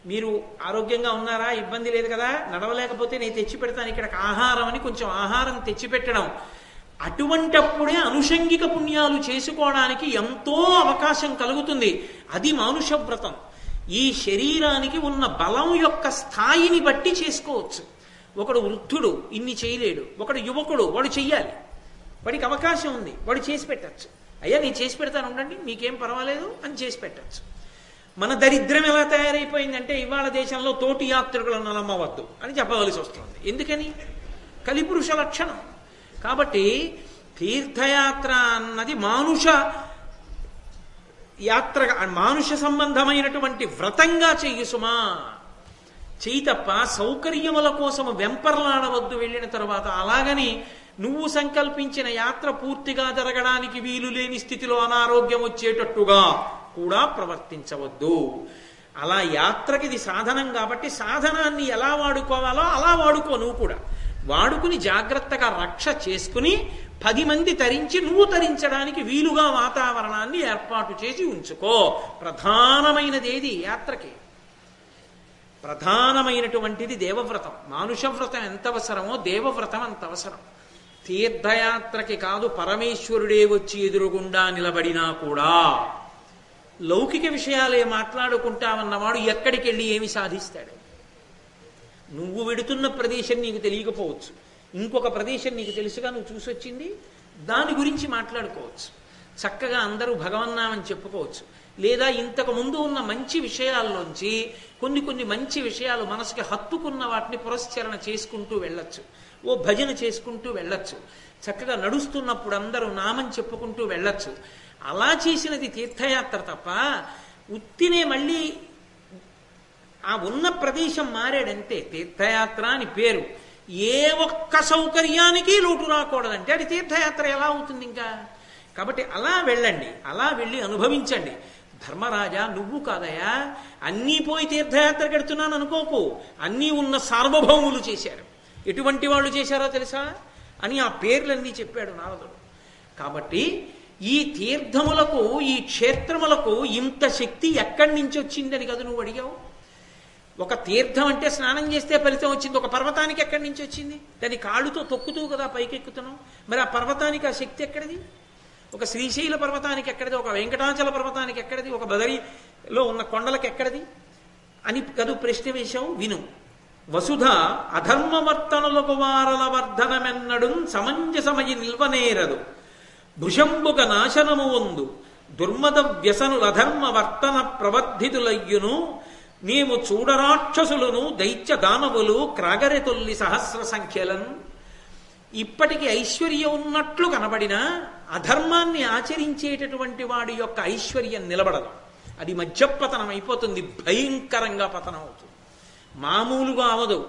మీరు ఆరోగ్యంగా ఉన్నారా? ఇబ్బంది లేదు కదా? నడవలేకపోతే నేను తెచ్చి పెడతాను ఇక్కడ ఆహారం అని కొంచెం ఆహారం తెచ్చిపెట్టడం అటువంటప్పుడే అనుషంగిక పుణ్యాలు చేసుకోవడానికి ఎంతో అవకాశం కలుగుతుంది. అది మానుష వ్రతం ఈ శరీరానికి ఉన్న బలం యొక్క స్థాయిని బట్టి చేసుకోవచ్చు. ఒకడు వృద్ధుడు ఇన్ని చేయలేడు. ఒకడు యువకుడు వాడు చెయ్యాలి. వాడికి అవకాశం ఉంది వాడు చేసి పెట్టచ్చు. అయ్యా నేను చేసి పెడతాను ఉండండి మీకేం పర్వాలేదు అని చేసి పెట్టచ్చు. మన దరిద్రం ఎలా తయారైపోయిందంటే ఇవాళ దేశంలో తోటి యాత్రికులను నమ్మవద్దు అని చెప్పవలసి వస్తుంది. ఎందుకని? కలిపురుష లక్షణం. కాబట్టి తీర్థయాత్ర అన్నది మానుష యాత్రగా మానుష సంబంధమైనటువంటి వ్రతంగా చెయ్యి సుమా చెయ్యి తప్ప సౌకర్యముల కోసం వెంపర్లాడవద్దు వెళ్ళిన తర్వాత అలాగని నువ్వు సంకల్పించిన యాత్ర పూర్తిగా జరగడానికి వీలు లేని స్థితిలో అనారోగ్యం వచ్చేటట్టుగా కూడా ప్రవర్తించవద్దు. అలా యాత్రకి ఇది సాధనం కాబట్టి సాధనాన్ని ఎలా వాడుకోవాలో అలా వాడుకో నువ్వు కూడా. వాడుకుని జాగ్రత్తగా రక్ష చేసుకుని పది మంది తరించి నువ్వు తరించడానికి వీలుగా వాతావరణాన్ని ఏర్పాటు చేసి ఉంచుకో. ప్రధానమైనది ఏది యాత్రకి. ప్రధానమైనటువంటిది దేవవ్రతం. మానుష వ్రతం ఎంత అవసరమో దేవవ్రతం అంత అవసరం తీర్థయాత్రకి కాదు పరమేశ్వరుడే వచ్చి ఎదురుగుండా నిలబడినా కూడా లౌకిక విషయాలే మాట్లాడుకుంటామన్నవాడు ఎక్కడికి వెళ్ళి ఏమి సాధిస్తాడు? నువ్వు వెడుతున్న ప్రదేశం నీకు తెలియకపోవచ్చు. ఇంకొక ప్రదేశం నీకు తెలుసుగా నువ్వు చూసొచ్చింది? దాని గురించి మాట్లాడుకోవచ్చు. చక్కగా అందరూ భగవన్నామని చెప్పుకోవచ్చు. లేదా ఇంతకు ముందు ఉన్న మంచి విషయాల్లోంచి కొన్ని కొన్ని మంచి విషయాలు మనసుకి హత్తుకున్న వాటిని పురస్చరణ చేసుకుంటూ వెళ్ళొచ్చు. ఓ భజన చేసుకుంటూ వెళ్ళొచ్చు. చక్కగా నడుస్తున్నప్పుడు అందరూ నామం చెప్పుకుంటూ వెళ్ళొచ్చు. అలా చేసినది తీర్థయాత్ర తప్ప ఉత్తినే మళ్ళీ ఆ ఉన్న ప్రదేశం మారాడంతే. తీర్థయాత్ర అని పేరు. ఏ ఒక్క సౌకర్యానికి లోటు రాకూడదంటే అది తీర్థయాత్ర ఎలా అవుతుంది ఇంకా? కాబట్టి అలా వెళ్ళండి. అలా వెళ్ళి అనుభవించండి. ధర్మరాజా నువ్వు కాదయా అన్నీ పోయి తీర్థయాత్ర కడుతున్నాను అనుకోకు. అన్నీ ఉన్న సార్వభౌములు చేశారు. ఎటువంటి వాళ్ళు చేశారో తెలుసా? అని ఆ పేర్లన్నీ చెప్పాడు నారదుడు. కాబట్టి ఈ తీర్థములకు ఈ క్షేత్రములకు ఇంత శక్తి ఎక్కడి నుంచి వచ్చిందని కదా నువ్వు అడిగావు? ఒక తీర్థం అంటే స్నానం చేస్తే ఫలితం వచ్చింది. ఒక పర్వతానికి ఎక్కడి నుంచి వచ్చింది? దాని కాళ్ళుతో తొక్కుతూ కదా పైకెక్కుతున్నాం మరి ఆ పర్వతానికి ఆ శక్తి ఎక్కడిది? ఒక శ్రీశైల పర్వతానికి ఎక్కడిది? ఒక వెంకటాచల పర్వతానికి ఎక్కడిది? ఒక బదరిలో ఉన్న కొండలకు ఎక్కడిది? అని కదు ప్రశ్న వేశావు విను. వసుధ అధర్మవర్తనులకు వారల వర్ధనమెన్నడు సమంజసమయి నిల్వనేరదు. భుషంబుక నాశనము వందు దుర్మద వ్యసనుల అధర్మ వర్తన ప్రవర్ధితులయ్యును. నీవు చూడరాక్షసులను దైత్య దానవులు క్రాగరెతొల్లి సహస్ర సంఖ్యలను. ఇప్పటికి ఐశ్వర్యం ఉన్నట్లు కనబడినా అధర్మాన్ని ఆచరించేటటువంటి వాడి యొక్క ఐశ్వర్యం నిలబడదు. అది మధ్యపతనం అయిపోతుంది. భయంకరంగా పతనం అవుతుంది. మామూలుగా అవదు.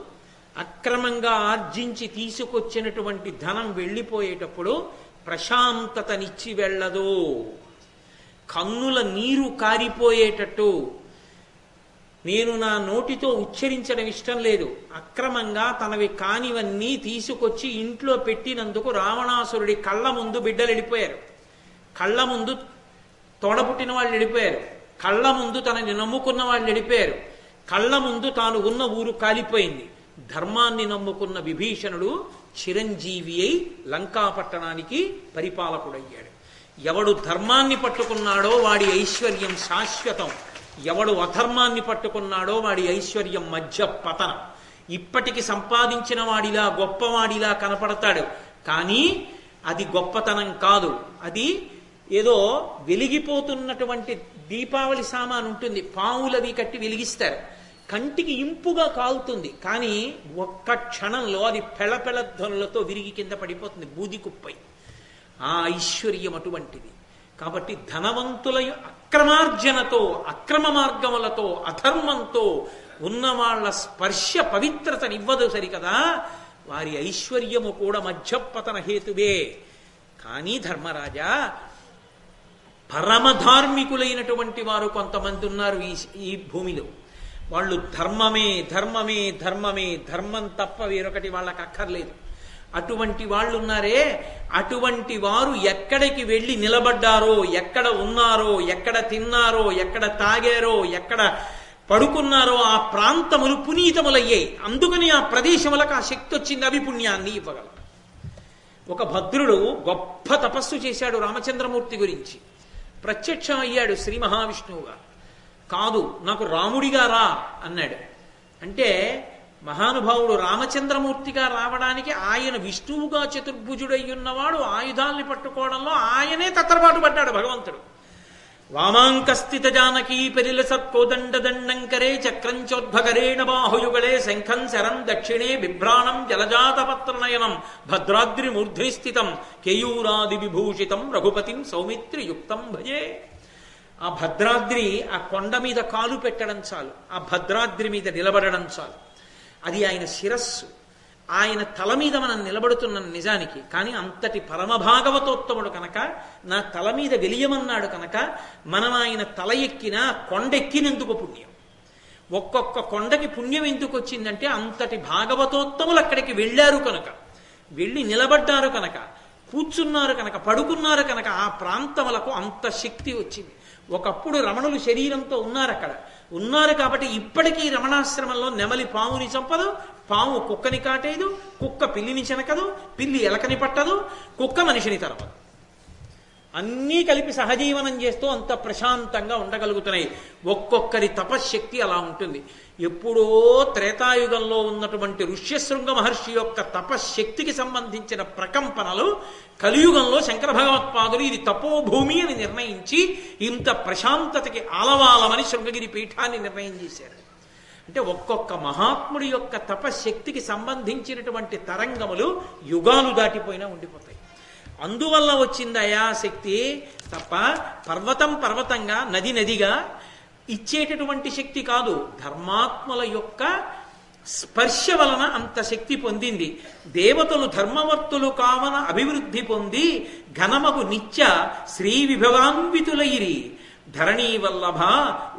అక్రమంగా ఆర్జించి తీసుకొచ్చినటువంటి ధనం వెళ్ళిపోయేటప్పుడు ప్రశాంతతనిచ్చి వెళ్ళదు. కన్నుల నీరు కారిపోయేటట్టు నేను నా నోటితో ఉచ్చరించడం ఇష్టం లేదు. అక్రమంగా తనవి కానివన్నీ తీసుకొచ్చి ఇంట్లో పెట్టినందుకు రావణాసురుడి కళ్ళ ముందు బిడ్డలు వెళ్ళిపోయారు కళ్ళ ముందు తోడపుట్టిన వాళ్ళు వెళ్ళిపోయారు కళ్ళ ముందు తనని నమ్ముకున్న వాళ్ళు వెళ్ళిపోయారు కళ్ళ ముందు తాను ఉన్న ఊరు కాలిపోయింది. ధర్మాన్ని నమ్ముకున్న విభీషణుడు చిరంజీవి అయి లంకాపట్టణానికి పరిపాలకుడయ్యాడు. ఎవడు ధర్మాన్ని పట్టుకున్నాడో వాడి ఐశ్వర్యం శాశ్వతం. ఎవడు అధర్మాన్ని పట్టుకున్నాడో వాడి ఐశ్వర్యం మధ్య పతనం. ఇప్పటికి సంపాదించిన వాడిలా గొప్పవాడిలా కనపడతాడు. కానీ అది గొప్పతనం కాదు. అది ఏదో వెలిగిపోతున్నటువంటి దీపావళి సామాన్ ఉంటుంది. పావులవి కట్టి వెలిగిస్తారు. కంటికి ఇంపుగా కాలుతుంది. కానీ ఒక్క క్షణంలో అది పెళపెళ ధ్వనులతో విరిగి కింద పడిపోతుంది. బూది కుప్పై. ఆ ఐశ్వర్యం అటువంటిది. కాబట్టి ధనవంతుల అక్రమార్జనతో అక్రమ మార్గములతో అధర్మంతో ఉన్న వాళ్ళ స్పర్శ పవిత్రతనివ్వదు సరికదా? వారి ఐశ్వర్యము కూడా మధ్యపతన హేతువే. కానీ ధర్మరాజా పరమధార్మికులైనటువంటి వారు కొంతమంది ఉన్నారు ఈ ఈ భూమిలో. వాళ్ళు ధర్మమే ధర్మమే ధర్మమే ధర్మం తప్ప వేరొకటి వాళ్ళకి అక్కర్లేదు అటువంటి వాళ్ళు ఉన్నారే అటువంటి వారు ఎక్కడికి వెళ్ళి నిలబడ్డారో? ఎక్కడ ఉన్నారో? ఎక్కడ తిన్నారో? ఎక్కడ తాగారో? ఎక్కడ పడుకున్నారో? ఆ ప్రాంతములు పునీతములయ్యాయి అందుకని ఆ ప్రదేశములకు ఆ శక్తి వచ్చింది అవి పుణ్యాన్ని ఇవ్వగలరు. ఒక భద్రుడు గొప్ప తపస్సు చేశాడు రామచంద్రమూర్తి గురించి. ప్రత్యక్షం అయ్యాడు శ్రీ మహావిష్ణువుగా కాదు నాకు రాముడిగా రా అన్నాడు. అంటే మహానుభావుడు రామచంద్రమూర్తిగా రావడానికి ఆయన విష్ణువుగా చతుర్భుజుడై ఉన్నవాడు ఆయుధాల్ని పట్టుకోవడంలో ఆయనే తత్తరపాటు పడ్డాడు భగవంతుడు. వామాంకస్థిత జానకీ పెరిల సత్కోదండ దండంకరే చక్రంచోద్భకరేణ బాహుయుగళే శంఖం శరం దక్షిణే బిభ్రాణం జలజాతపత్రనయనం భద్రాద్రి మూర్ధ్ని స్థితం కేయూరాది విభూషితం రఘుపతిం సౌమిత్రియుక్తం భజే. ఆ భద్రాద్రి ఆ కొండ మీద కాలు పెట్టడం చాలు. ఆ భద్రాద్రి మీద నిలబడడం చాలు. అది ఆయన శిరస్సు. ఆయన తల మీద మనం నిలబడుతున్న నిజానికి కానీ అంతటి పరమభాగవతోత్తముడు కనుక నా తల మీద వెలియమన్నాడు కనుక మనం ఆయన తల ఎక్కిన కొండెక్కినందుకు పుణ్యం. ఒక్కొక్క కొండకి పుణ్యం ఎందుకు వచ్చిందంటే అంతటి భాగవతోత్తములు అక్కడికి వెళ్ళారు కనుక. వెళ్ళి నిలబడ్డారు కనుక కూర్చున్నారు కనుక పడుకున్నారు కనుక ఆ ప్రాంతములకు అంత శక్తి వచ్చింది. ఒకప్పుడు రమణులు శరీరంతో ఉన్నారు అక్కడ ఉన్నారు కాబట్టి ఇప్పటికీ రమణాశ్రమంలో నెమలి పావుని చంపదు పాము కుక్కని కాటేదు కుక్క పిల్లిని చెనకదు పిల్లి ఎలకని పట్టదు కుక్క మనిషిని తరపదు అన్నీ కలిపి సహజీవనం చేస్తూ అంత ప్రశాంతంగా ఉండగలుగుతున్నాయి. ఒక్కొక్కరి తపశ్శక్తి అలా ఉంటుంది. ఎప్పుడో త్రేతాయుగంలో ఉన్నటువంటి ఋష్యశృంగ మహర్షి యొక్క తపశ్శక్తికి సంబంధించిన ప్రకంపనలు కలియుగంలో శంకర భగవత్పాదులు ఇది తపోభూమి అని నిర్ణయించి ఇంత ప్రశాంతతకి ఆలవాలమని శృంగగిరి పీఠాన్ని నిర్ణయం చేశారు. అంటే ఒక్కొక్క మహాత్ముడి యొక్క తపశ్శక్తికి సంబంధించినటువంటి తరంగములు యుగాలు దాటిపోయినా ఉండిపోతాయి. అందువల్ల వచ్చిందయా శక్తి తప్ప పర్వతం పర్వతంగా నది నదిగా ఇచ్చేటటువంటి శక్తి కాదు. ధర్మాత్మల యొక్క స్పర్శ వలన అంత శక్తి పొందింది. దేవతలు ధర్మవర్తులు కావన అభివృద్ధి పొంది ఘనమగు నిత్య శ్రీ విభవాన్వితులైరి. ధరణీ వల్లభ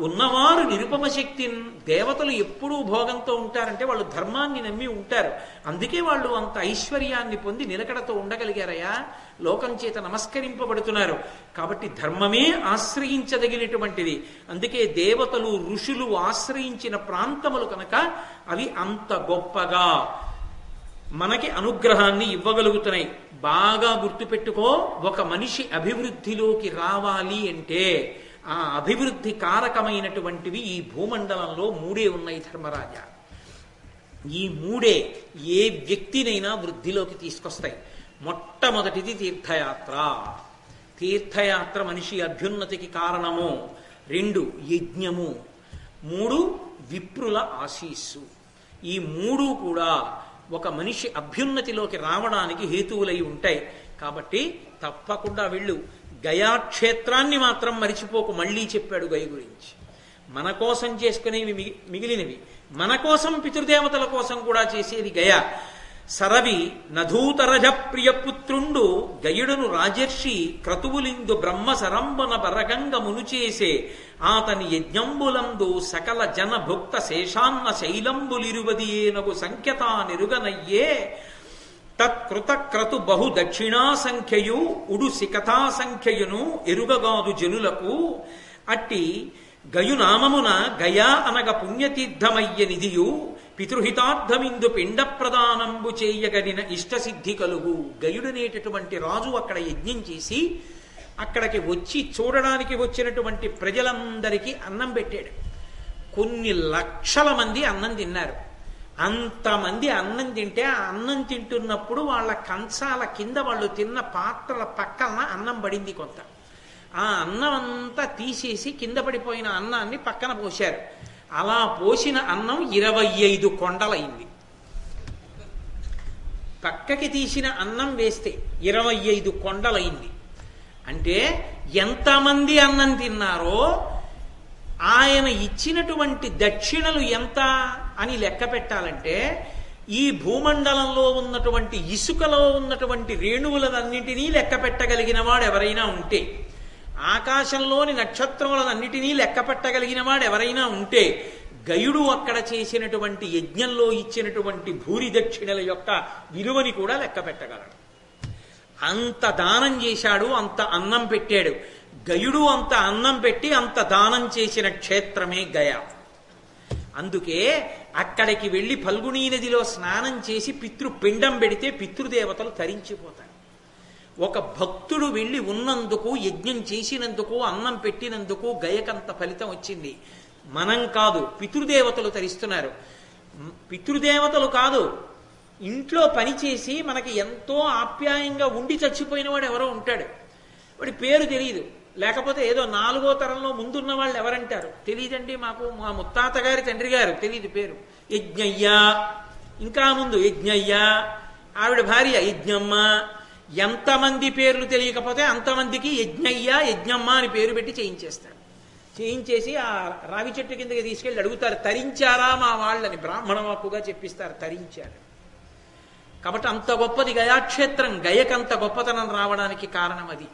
ఉన్నవారు నిరుపమ శక్తి దేవతలు ఎప్పుడూ భోగంతో ఉంటారంటే వాళ్ళు ధర్మాన్ని నమ్మి ఉంటారు. అందుకే వాళ్ళు అంత ఐశ్వర్యాన్ని పొంది నిలకడతో ఉండగలిగారయా లోకం చేత నమస్కరింపబడుతున్నారు. కాబట్టి ధర్మమే ఆశ్రయించదగినటువంటిది. అందుకే దేవతలు ఋషులు ఆశ్రయించిన ప్రాంతములు కనుక అవి అంత గొప్పగా మనకి అనుగ్రహాన్ని ఇవ్వగలుగుతున్నాయి. బాగా గుర్తుపెట్టుకో ఒక మనిషి అభివృద్ధిలోకి రావాలి అంటే ఆ అభివృద్ధి కారకమైనటువంటివి ఈ భూమండలంలో మూడే ఉన్నాయి ధర్మరాజా. ఈ మూడే ఏ వ్యక్తినైనా వృద్ధిలోకి తీసుకొస్తాయి. మొట్టమొదటిది తీర్థయాత్ర. తీర్థయాత్ర మనిషి అభ్యున్నతికి కారణము. రెండు యజ్ఞము. మూడు విప్రుల ఆశీస్సు. ఈ మూడు కూడా ఒక మనిషి అభ్యున్నతిలోకి రావడానికి హేతువులై ఉంటాయి. కాబట్టి తప్పకుండా వెళ్ళు. గయాక్షేత్రాన్ని మాత్రం మరిచిపోకు మళ్ళీ చెప్పాడు గయ గురించి. మన కోసం చేసుకునేవి మిగిలినవి. మన కోసం పితృదేవతల కోసం కూడా చేసేది గయ. సరవి నధూతరజ ప్రియపుత్రుండు గయుడును రాజర్షి క్రతువులిందు బ్రహ్మ సరంబన బరగంగమును మునుచేసే. ఆతని యజ్ఞంబులందు సకల జన భుక్త శేషాన్న శైలంబులిరువది ఏనగు సంఖ్యతా నిరుగనయ్యే. తత్కృత క్రతు బహు దక్షిణా సంఖ్యయు ఉడు సికథా సంఖ్యయును ఎరుగగాదు జనులకు అట్టి గయునామమున గయా అనగ పుణ్యతీర్థమయ్య నిధియు పితృహితార్థమిందు పిండ ప్రదానంబు చేయగలిగిన ఇష్టసిద్ధి కలుగు. గయుడనేటటువంటి రాజు అక్కడ యజ్ఞం చేసి అక్కడికి వచ్చి చూడడానికి వచ్చినటువంటి ప్రజలందరికీ అన్నం పెట్టాడు. కొన్ని లక్షల మంది అన్నం తిన్నారు. అంతమంది అన్నం తింటే ఆ అన్నం తింటున్నప్పుడు వాళ్ళ కంచాల కింద వాళ్ళు తిన్న పాత్రల పక్కన అన్నం పడింది కొంత. ఆ అన్నం అంతా తీసేసి కింద పడిపోయిన అన్నాన్ని పక్కన పోశారు. అలా పోసిన అన్నం ఇరవై ఐదు కొండలైంది. పక్కకి తీసిన అన్నం వేస్తే ఇరవై ఐదు కొండలైంది. అంటే ఎంతమంది అన్నం తిన్నారో ఆయన ఇచ్చినటువంటి దక్షిణలు ఎంత అని లెక్క పెట్టాలంటే ఈ భూమండలంలో ఉన్నటువంటి ఇసుకలో ఉన్నటువంటి రేణువులనన్నింటినీ లెక్క పెట్టగలిగిన వాడు ఎవరైనా ఉంటే ఆకాశంలోని నక్షత్రములనన్నిటినీ లెక్క పెట్టగలిగిన వాడు ఎవరైనా ఉంటే గయుడు అక్కడ చేసినటువంటి యజ్ఞంలో ఇచ్చినటువంటి భూరి దక్షిణల యొక్క విలువని కూడా లెక్క పెట్టగలడు. అంత దానం చేశాడు అంత అన్నం పెట్టాడు. గయుడు అంత అన్నం పెట్టి అంత దానం చేసిన క్షేత్రమే గయ. అందుకే అక్కడికి వెళ్ళి ఫల్గుణీ నదిలో స్నానం చేసి పితృ పిండం పెడితే పితృదేవతలు తరించిపోతారు ఒక భక్తుడు వెళ్ళి ఉన్నందుకు యజ్ఞం చేసినందుకు అన్నం పెట్టినందుకు గయకంత ఫలితం వచ్చింది. మనం కాదు పితృదేవతలు తరిస్తున్నారు. పితృదేవతలు కాదు ఇంట్లో పనిచేసి మనకి ఎంతో ఆప్యాయంగా ఉండి చచ్చిపోయిన వాడు ఎవరో ఉంటాడు. వాడి పేరు తెలియదు లేకపోతే ఏదో నాలుగో తరంలో ముందున్న వాళ్ళు ఎవరంటారు? తెలియదండి మాకు. మా ముత్తాత గారి తండ్రి గారు. తెలియదు పేరు. యజ్ఞయ్య. ఇంకా ముందు యజ్ఞయ్య. ఆవిడ భార్య యజ్ఞమ్మ. ఎంతమంది పేర్లు తెలియకపోతే అంతమందికి యజ్ఞయ్య యజ్ఞమ్మ అని పేరు పెట్టి చేయించేస్తారు. చేయించేసి ఆ రావి చెట్టు కిందకి తీసుకెళ్ళి అడుగుతారు తరించారా మా వాళ్ళని? బ్రాహ్మణ వాక్కుగా చెప్పిస్తారు తరించారు. కాబట్టి అంత గొప్పది గయాక్షేత్రం. గయకంత గొప్పతనం రావడానికి కారణం అది.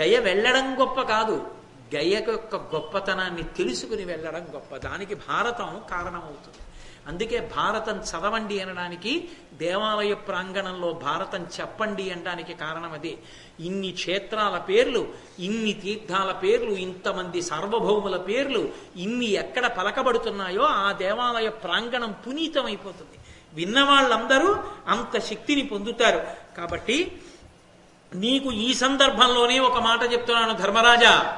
గయ వెళ్ళడం గొప్ప కాదు. గయ యొక్క గొప్పతనాన్ని తెలుసుకుని వెళ్ళడం గొప్ప. దానికి భారతం కారణమవుతుంది. అందుకే భారతం చదవండి అనడానికి దేవాలయ ప్రాంగణంలో భారతం చెప్పండి అనడానికి కారణం అది. ఇన్ని క్షేత్రాల పేర్లు ఇన్ని తీర్థాల పేర్లు ఇంతమంది సార్వభౌముల పేర్లు ఇన్ని ఎక్కడ పలకబడుతున్నాయో ఆ దేవాలయ ప్రాంగణం పునీతమైపోతుంది. విన్న వాళ్ళందరూ అంత శక్తిని పొందుతారు. కాబట్టి నీకు ఈ సందర్భంలోనే ఒక మాట చెప్తున్నాను ధర్మరాజా.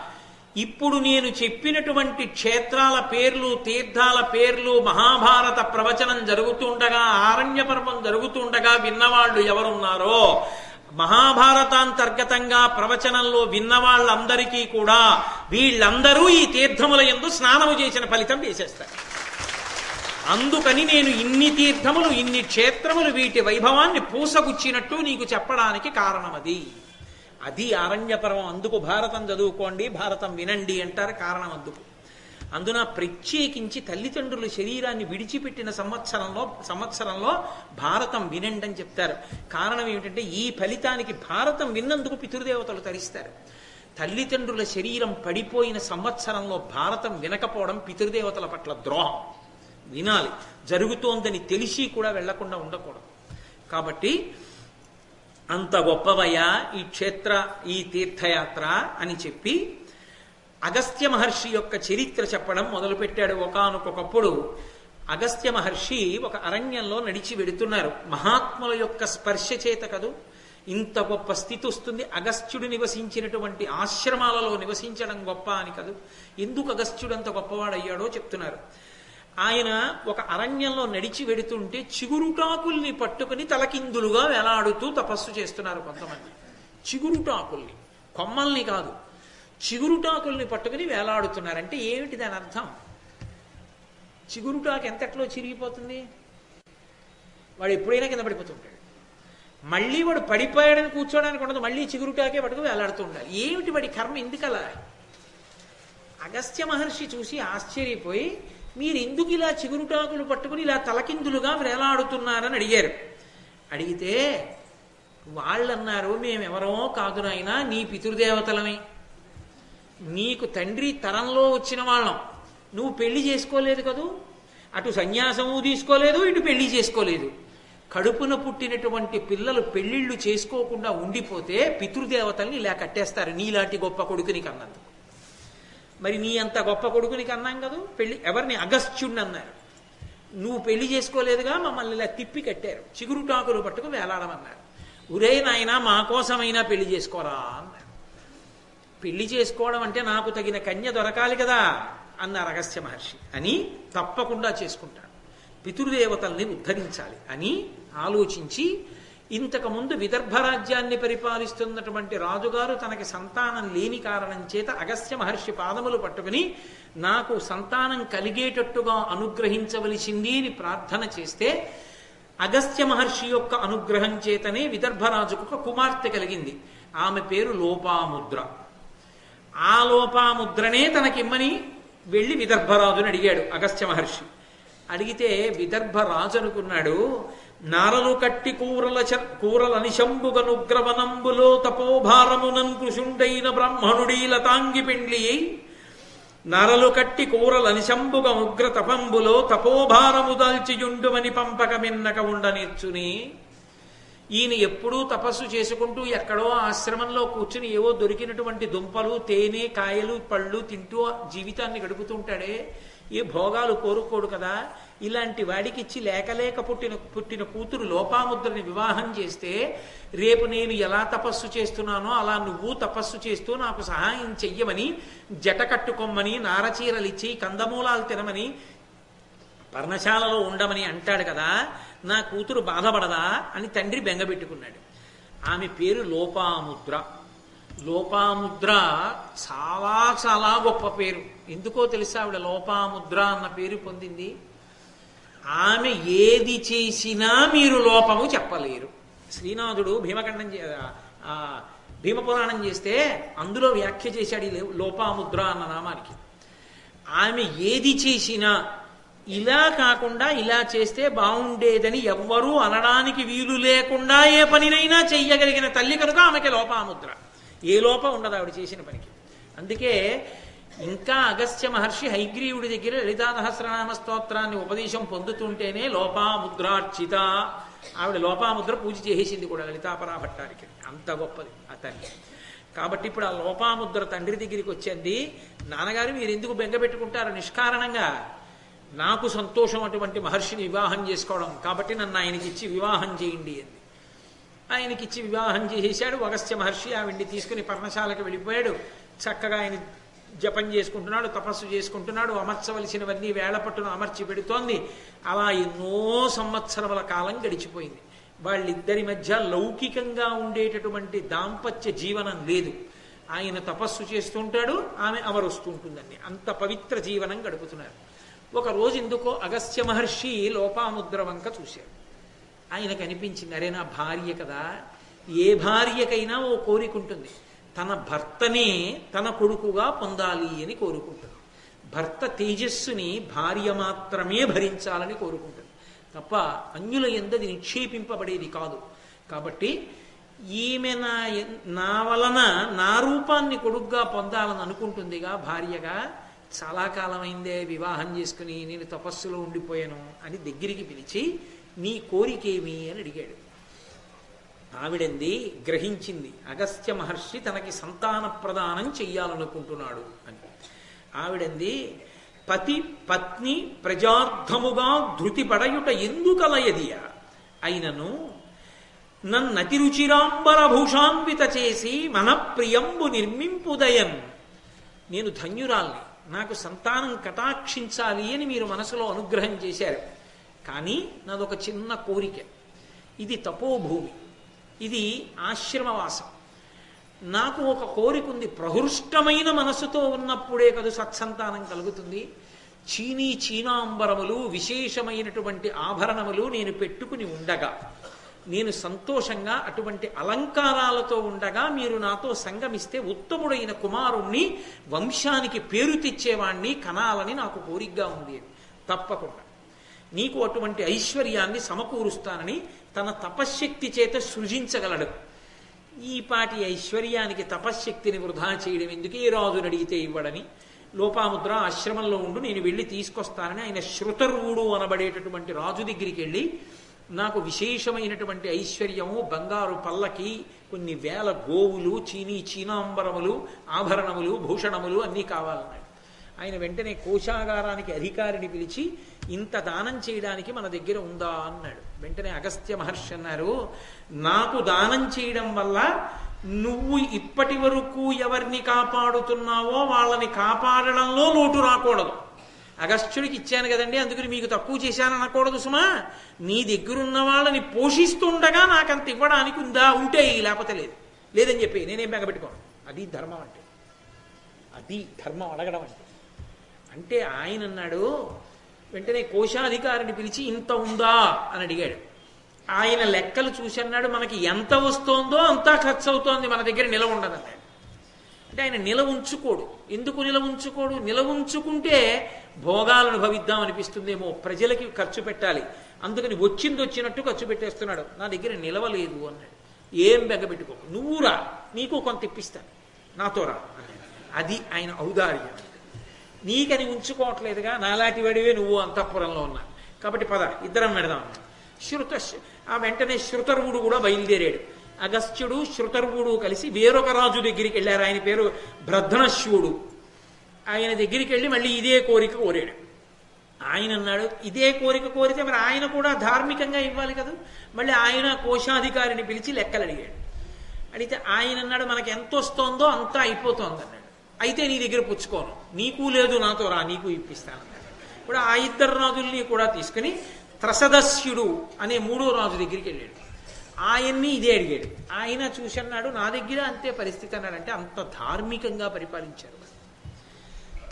ఇప్పుడు నేను చెప్పినటువంటి క్షేత్రాల పేర్లు తీర్థాల పేర్లు మహాభారత ప్రవచనం జరుగుతుండగా ఆరణ్య పర్వం జరుగుతుండగా విన్నవాళ్ళు ఎవరున్నారో మహాభారతాంతర్గతంగా ప్రవచనంలో విన్న వాళ్ళందరికీ కూడా వీళ్ళందరూ ఈ తీర్థముల ఎందు స్నానము చేసిన ఫలితం వేసేస్తారు. అందుకని నేను ఇన్ని తీర్థములు ఇన్ని క్షేత్రములు వీటి వైభవాన్ని పూసగుచ్చినట్టు నీకు చెప్పడానికి కారణం అది అది అందుకు భారతం చదువుకోండి భారతం వినండి అంటారు కారణం అందుకు అందున ప్రత్యేకించి తల్లిదండ్రుల శరీరాన్ని విడిచిపెట్టిన సంవత్సరంలో సంవత్సరంలో భారతం వినండి అని చెప్తారు. కారణం ఏమిటంటే ఈ ఫలితానికి భారతం విన్నందుకు పితృదేవతలు తరిస్తారు. తల్లిదండ్రుల శరీరం పడిపోయిన సంవత్సరంలో భారతం వినకపోవడం పితృదేవతల పట్ల ద్రోహం. వినాలి. జరుగుతోందని తెలిసి కూడా వెళ్ళకుండా ఉండకూడదు. కాబట్టి అంత గొప్పవయ్యా ఈ క్షేత్ర ఈ తీర్థయాత్ర అని చెప్పి అగస్త్య మహర్షి యొక్క చరిత్ర చెప్పడం మొదలుపెట్టాడు. ఒకనకొకప్పుడు అగస్త్య మహర్షి ఒక అరణ్యంలో నడిచి వెడుతున్నారు. మహాత్ముల యొక్క స్పర్శ చేత కదూ ఇంత గొప్ప స్థితి వస్తుంది. అగస్త్యుడు నివసించినటువంటి ఆశ్రమాలలో నివసించడం గొప్ప అని కదూ ఎందుకు అగస్త్యుడు అంత గొప్పవాడయ్యాడో చెప్తున్నారు. ఆయన ఒక అరణ్యంలో నడిచి వెడుతుంటే చిగురుటాకుల్ని పట్టుకుని తలకిందులుగా వేలాడుతూ తపస్సు చేస్తున్నారు కొంతమంది. చిగురుటాకుల్ని కొమ్మల్ని కాదు. చిగురుటాకుల్ని పట్టుకుని వేలాడుతున్నారంటే ఏమిటి దాని అర్థం? చిగురుటాకు ఎంతట్లో చిరిగిపోతుంది? వాడు ఎప్పుడైనా కింద పడిపోతుంటాడు మళ్ళీ వాడు పడిపోయాడని కూర్చోడానికి ఉండదు. మళ్ళీ చిగురుటాకే పట్టుకుని వేలాడుతూ ఉండాలి. ఏమిటి వాడి కర్మ? ఎందుకలా? అగస్త్య మహర్షి చూసి ఆశ్చర్యపోయి మీరెందుకు ఇలా చిగురుటాకులు పట్టుకుని ఇలా తలకిందులుగా వేలాడుతున్నారని అడిగారు. అడిగితే వాళ్ళన్నారు మేమెవరో కాదు నాయనా నీ పితృదేవతలమే. నీకు తండ్రి తరంలో వచ్చిన వాళ్ళం. నువ్వు పెళ్ళి చేసుకోలేదు కదూ? అటు సన్యాసము తీసుకోలేదు ఇటు పెళ్ళి చేసుకోలేదు. కడుపున పుట్టినటువంటి పిల్లలు పెళ్ళిళ్ళు చేసుకోకుండా ఉండిపోతే పితృదేవతల్ని ఇలా కట్టేస్తారు నీలాంటి గొప్ప కొడుకుని కన్నందుకు. మరి నీ అంత గొప్ప కొడుకుని అన్నాం కదా? పెళ్ళి ఎవరిని? అగస్త్యుణ్ణి అన్నారు. నువ్వు పెళ్ళి చేసుకోలేదుగా మమ్మల్ని ఇలా తిప్పి కట్టారు. చిగురుటాకులు పట్టుకు వేలాడమన్నారు. ఉరే నాయనా మా కోసమైనా పెళ్ళి చేసుకోరా అన్నారు. పెళ్ళి చేసుకోవడం అంటే నాకు తగిన కన్య దొరకాలి కదా అన్నారు అగస్త్య మహర్షి. అని తప్పకుండా చేసుకుంటాడు. పితృదేవతల్ని ఉద్ధరించాలి అని ఆలోచించి ఇంతకుముందు విదర్భ రాజ్యాన్ని పరిపాలిస్తున్నటువంటి రాజుగారు తనకి సంతానం లేని కారణం చేత అగస్త్య మహర్షి పాదములు పట్టుకుని నాకు సంతానం కలిగేటట్టుగా అనుగ్రహించవలసింది అని ప్రార్థన చేస్తే అగస్త్య మహర్షి యొక్క అనుగ్రహం చేతనే విదర్భరాజుకు ఒక కుమార్తె కలిగింది. ఆమె పేరు లోపాముద్ర. ఆ లోపాముద్రనే తనకిమ్మని వెళ్ళి విదర్భరాజుని అడిగాడు అగస్త్య మహర్షి. అడిగితే విదర్భరాజు అనుకున్నాడు నారలు కట్టి కూరల చ- కూరల నిశంబుగనుగ్రవనంబులో తపోభారమునన్ కృషుండైన బ్రాహ్మణుడీ లతాంగి పెండ్లి. నరలు కట్టి కూరల నిశంబుగ ఉగ్ర తపంబులో తపోభారము దాల్చియుండుమని పంపక మిన్నక ఉండనిచ్చుని. ఈయన ఎప్పుడూ తపస్సు చేసుకుంటూ ఎక్కడో ఆశ్రమంలో కూర్చుని ఏవో దొరికినటువంటి దుంపలు తేనె కాయలు పళ్ళు తింటూ జీవితాన్ని గడుపుతుంటాడే ఏ భోగాలు కోరుకోడు కదా? ఇలాంటి వాడికి ఇచ్చి లేకలేక పుట్టిన పుట్టిన కూతురు లోపాముద్రని వివాహం చేస్తే రేపు నేను ఎలా తపస్సు చేస్తున్నానో అలా నువ్వు తపస్సు చేస్తూ నాకు సహాయం చెయ్యమని జట కట్టుకోమని నారచీరలిచ్చి కందమూలాలు తినమని పర్ణశాలలో ఉండమని అంటాడు కదా? నా కూతురు బాధపడదా? అని తండ్రి బెంగపెట్టుకున్నాడు ఆమె పేరు లోపాముద్ర. లోపాముద్ర చాలా చాలా గొప్ప పేరు. ఎందుకో తెలుసా ఆవిడ లోపాముద్ర అన్న పేరు పొందింది? ఆమె ఏది చేసినా మీరు లోపము చెప్పలేరు. శ్రీనాథుడు భీమఖండం చే- ఆ, భీమపురాణం చేస్తే అందులో వ్యాఖ్య చేశాడు ఈ లోపాముద్ర అన్న నామానికి. ఆమె ఏది చేసినా ఇలా కాకుండా ఇలా చేస్తే బాగుండేదని ఎవ్వరూ అనడానికి వీలు లేకుండా ఏ పనినైనా చెయ్యగలిగిన తల్లి కనుక ఆమెకి లోపాముద్ర. ఏ లోపం ఉండదు ఆవిడ చేసిన పనికి. అందుకే ఇంకా అగస్త్య మహర్షి హైగ్రీవుడి దగ్గర లలితా సహస్రనామ స్తోత్రాన్ని ఉపదేశం పొందుతుంటేనే లోపాముద్రార్చిత. ఆవిడ లోపాముద్ర పూజ చేసేసింది కూడా లలితాపరాభట్టానికి అంత గొప్పది ఆ తల్లి కాబట్టి ఇప్పుడు ఆ లోపాముద్ర తండ్రి దగ్గరికి వచ్చింది నాన్నగారు మీరు ఎందుకు బెంగ పెట్టుకుంటారు? నిష్కారణంగా నాకు సంతోషం అటువంటి మహర్షిని వివాహం చేసుకోవడం. కాబట్టి నన్ను ఆయనకి ఇచ్చి వివాహం చేయండి అంది ఆయనకి ఇచ్చి వివాహం చేసేశాడు అగస్త్య మహర్షి. ఆవిడ్ని తీసుకుని పర్ణశాలకు వెళ్ళిపోయాడు. చక్కగా ఆయన జపం చేసుకుంటున్నాడు తపస్సు చేసుకుంటున్నాడు అమర్చవలసినవన్నీ వేళపట్టున అమర్చి పెడుతోంది. అలా ఎన్నో సంవత్సరముల కాలం గడిచిపోయింది. వాళ్ళిద్దరి మధ్య లౌకికంగా ఉండేటటువంటి దాంపత్య జీవనం లేదు. ఆయన తపస్సు చేస్తుంటాడు ఆమె అమరుస్తుంటుందండి. అంత పవిత్ర జీవనం గడుపుతున్నారు. ఒక రోజు ఎందుకో అగస్త్య మహర్షి లోపాముద్ర వంక చూశారు. ఆయనకు అనిపించింది అరే నా భార్య కదా ఏ భార్యకైనా ఓ కోరిక ఉంటుంది. తన భర్తనే తన కొడుకుగా పొందాలి అని కోరుకుంటుంది. భర్త తేజస్సుని భార్య మాత్రమే భరించాలని కోరుకుంటుంది. తప్ప అన్యుల ఎందది నిక్షేపింపబడేది కాదు. కాబట్టి ఈమె నా నా వలన నా రూపాన్ని కొడుగ్గా పొందాలని అనుకుంటుందిగా భార్యగా చాలా కాలమైందే వివాహం చేసుకుని నేను తపస్సులో ఉండిపోయాను అని దగ్గరికి పిలిచి నీ కోరికేమి? అని అడిగాడు. ఆవిడంది? గ్రహించింది. అగస్త్య మహర్షి తనకి సంతాన ప్రదానం చెయ్యాలనుకుంటున్నాడు అని. ఆవిడంది? పతి పత్ని ప్రజార్థముగా ధృతిపడయుట ఎందుకలయదియా? ఎందుకలయదియ అయినను నన్నతి రుచిరాంబర చేసి మన ప్రియంబు నిర్మింపుదయన్. నేను ధన్యురాల్ని. నాకు సంతానం కటాక్షించాలి అని మీరు మనసులో అనుగ్రహం చేశారు. కానీ నాదొక చిన్న కోరిక. ఇది తపోభూమి. ఇది ఆశ్రమవాసం. నాకు ఒక కోరిక ఉంది ప్రహృష్టమైన మనసుతో ఉన్నప్పుడే కదా సత్సంతానం కలుగుతుంది. చీనీ చీనాంబరములు విశేషమైనటువంటి ఆభరణములు నేను పెట్టుకుని ఉండగా నేను సంతోషంగా అటువంటి అలంకారాలతో ఉండగా మీరు నాతో సంగమిస్తే ఉత్తముడైన కుమారుణ్ణి వంశానికి పేరు తెచ్చేవాణ్ణి కనాలని నాకు కోరికగా ఉంది. తప్పకుండా. నీకు అటువంటి ఐశ్వర్యాన్ని సమకూరుస్తానని తన తపశ్శక్తి చేత సృజించగలడు. ఈ పాటి ఐశ్వర్యానికి తపశ్శక్తిని వృధా చేయడం ఎందుకు? ఏ రాజుని అడిగితే ఇవ్వడని. లోపాముద్ర ఆశ్రమంలో ఉండు నేను వెళ్ళి తీసుకొస్తానని ఆయన శృతరువుడు అనబడేటటువంటి రాజు దగ్గరికి వెళ్ళి నాకు విశేషమైనటువంటి ఐశ్వర్యము బంగారు పల్లకి కొన్ని వేల గోవులు చీనీ చీనాంబరములు ఆభరణములు భూషణములు అన్నీ కావాలన్నాడు. ఆయన వెంటనే కోశాగారానికి అధికారిని పిలిచి ఇంత దానం చేయడానికి మన దగ్గర ఉందా అన్నాడు. వెంటనే అగస్త్య మహర్షి అన్నారు నాకు దానం చేయడం వల్ల నువ్వు ఇప్పటి వరకు ఎవరిని కాపాడుతున్నావో వాళ్ళని కాపాడడంలో లోటు రాకూడదు. అగస్త్యుడికి ఇచ్చాను కదండి అందుకని మీకు తక్కువ చేశాను అనకూడదు సుమా. నీ దగ్గరున్న వాళ్ళని పోషిస్తుండగా నాకంత ఇవ్వడానికి ఉందా ఉంటే లేకపోతే లేదు. లేదని చెప్పి నేనేం బెగబెట్టుకోను అది ధర్మం అంటే. అది ధర్మం అడగడం అంటే. అంటే ఆయన అన్నాడు వెంటనే కోశాధికారిని పిలిచి ఇంత ఉందా? అని అడిగాడు. ఆయన లెక్కలు చూసి అన్నాడు మనకి ఎంత వస్తోందో అంతా ఖర్చు అవుతోంది మన దగ్గర నిలవ ఉండదన్నాడు అంటే ఆయన నిల ఉంచుకోడు. ఎందుకు నిల ఉంచుకోడు? నిల ఉంచుకుంటే భోగాలను భవిద్దాం అనిపిస్తుందేమో ప్రజలకి ఖర్చు పెట్టాలి. అందుకని వచ్చింది వచ్చినట్టు ఖర్చు పెట్టేస్తున్నాడు. నా దగ్గర నిలవలేదు అన్నాడు. ఏం బెగ్గబెట్టుకో నువ్వు రా నీకు కొంత ఇప్పిస్తాను. నాతో రా అది ఆయన ఔదార్యం. నీకని ఉంచుకోవట్లేదుగా నాలాంటి వాడివే నువ్వు అంతఃపురంలో ఉన్నా. కాబట్టి పద ఇద్దరం పెడదాం శృత ఆ వెంటనే శృతర్వుడు కూడా బయలుదేరాడు. అగస్త్యుడు శృతర్వుడు కలిసి వేరొక రాజు దగ్గరికి వెళ్ళారు. ఆయన పేరు భ్రధనశ్వుడు. ఆయన దగ్గరికి వెళ్ళి మళ్ళీ ఇదే కోరిక కోరాడు. ఆయన అన్నాడు ఇదే కోరిక కోరితే మరి ఆయన కూడా ధార్మికంగా ఇవ్వాలి కదా? మళ్ళీ ఆయన కోశాధికారిని పిలిచి లెక్కలు అడిగాడు అడిగితే ఆయన అన్నాడు మనకు ఎంత వస్తోందో అంతా అయిపోతోంది అన్నాడు అయితే నీ దగ్గర పుచ్చుకోను. నీకు లేదు నాతో రా నీకు ఇప్పిస్తాను. ఇప్పుడు ఆ ఇద్దరు రాజుల్ని కూడా తీసుకుని త్రసదస్యుడు అనే మూడో రాజు దగ్గరికి వెళ్ళాడు. ఆయన్ని ఇదే అడిగాడు. ఆయన చూసన్నాడు నా దగ్గర అంతే పరిస్థితి అన్నాడు అంటే అంత ధార్మికంగా పరిపాలించారు.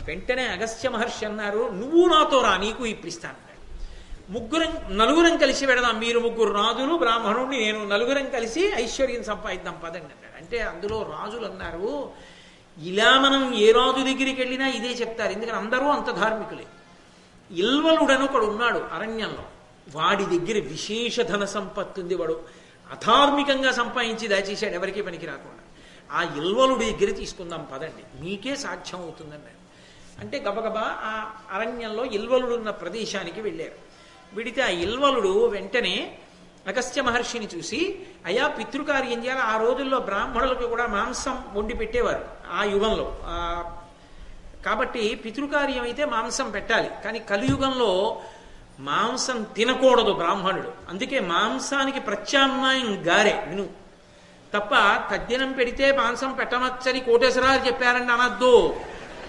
వెంటనే అగస్త్య మహర్షి అన్నారు నువ్వు నాతో రా నీకు ఇప్పిస్తాను ముగ్గురం నలుగురం కలిసి పెడదాం మీరు ముగ్గురు రాజులు బ్రాహ్మణుడిని నేను నలుగురం కలిసి ఐశ్వర్యం సంపాదిద్దాం పదండి అన్నాడు. అంటే అందులో రాజులు అన్నారు ఇలా మనం ఏ రాజు దగ్గరికి వెళ్ళినా ఇదే చెప్తారు. ఎందుకంటే అందరూ అంత ధార్మికులే. ఇల్వలుడని ఒకడు ఉన్నాడు అరణ్యంలో. వాడి దగ్గర విశేష ధన సంపత్తి ఉంది వాడు. అధార్మికంగా సంపాదించి దాచేశాడు. ఎవరికీ పనికి రాకుండా. ఆ ఇల్వలుడి దగ్గర తీసుకుందాం పదండి. మీకే సాధ్యం అవుతుందండి అంటే గబగబా ఆ అరణ్యంలో ఇల్వలుడున్న ప్రదేశానికి వెళ్ళారు. విడితే ఆ ఇల్వలుడు వెంటనే అగస్త్య మహర్షిని చూసి అయా పితృకార్యం చేయాలి. ఆ రోజుల్లో బ్రాహ్మణులకు కూడా మాంసం వండి పెట్టేవారు ఆ యుగంలో. కాబట్టి పితృకార్యం అయితే మాంసం పెట్టాలి. కానీ కలియుగంలో మాంసం తినకూడదు బ్రాహ్మణుడు. అందుకే మాంసానికి ప్రత్యామ్నాయం గారే విను. తప్ప తద్దినం పెడితే మాంసం పెట్టమచ్చని కోటేశ్వరాలు చెప్పారండి అనద్దు.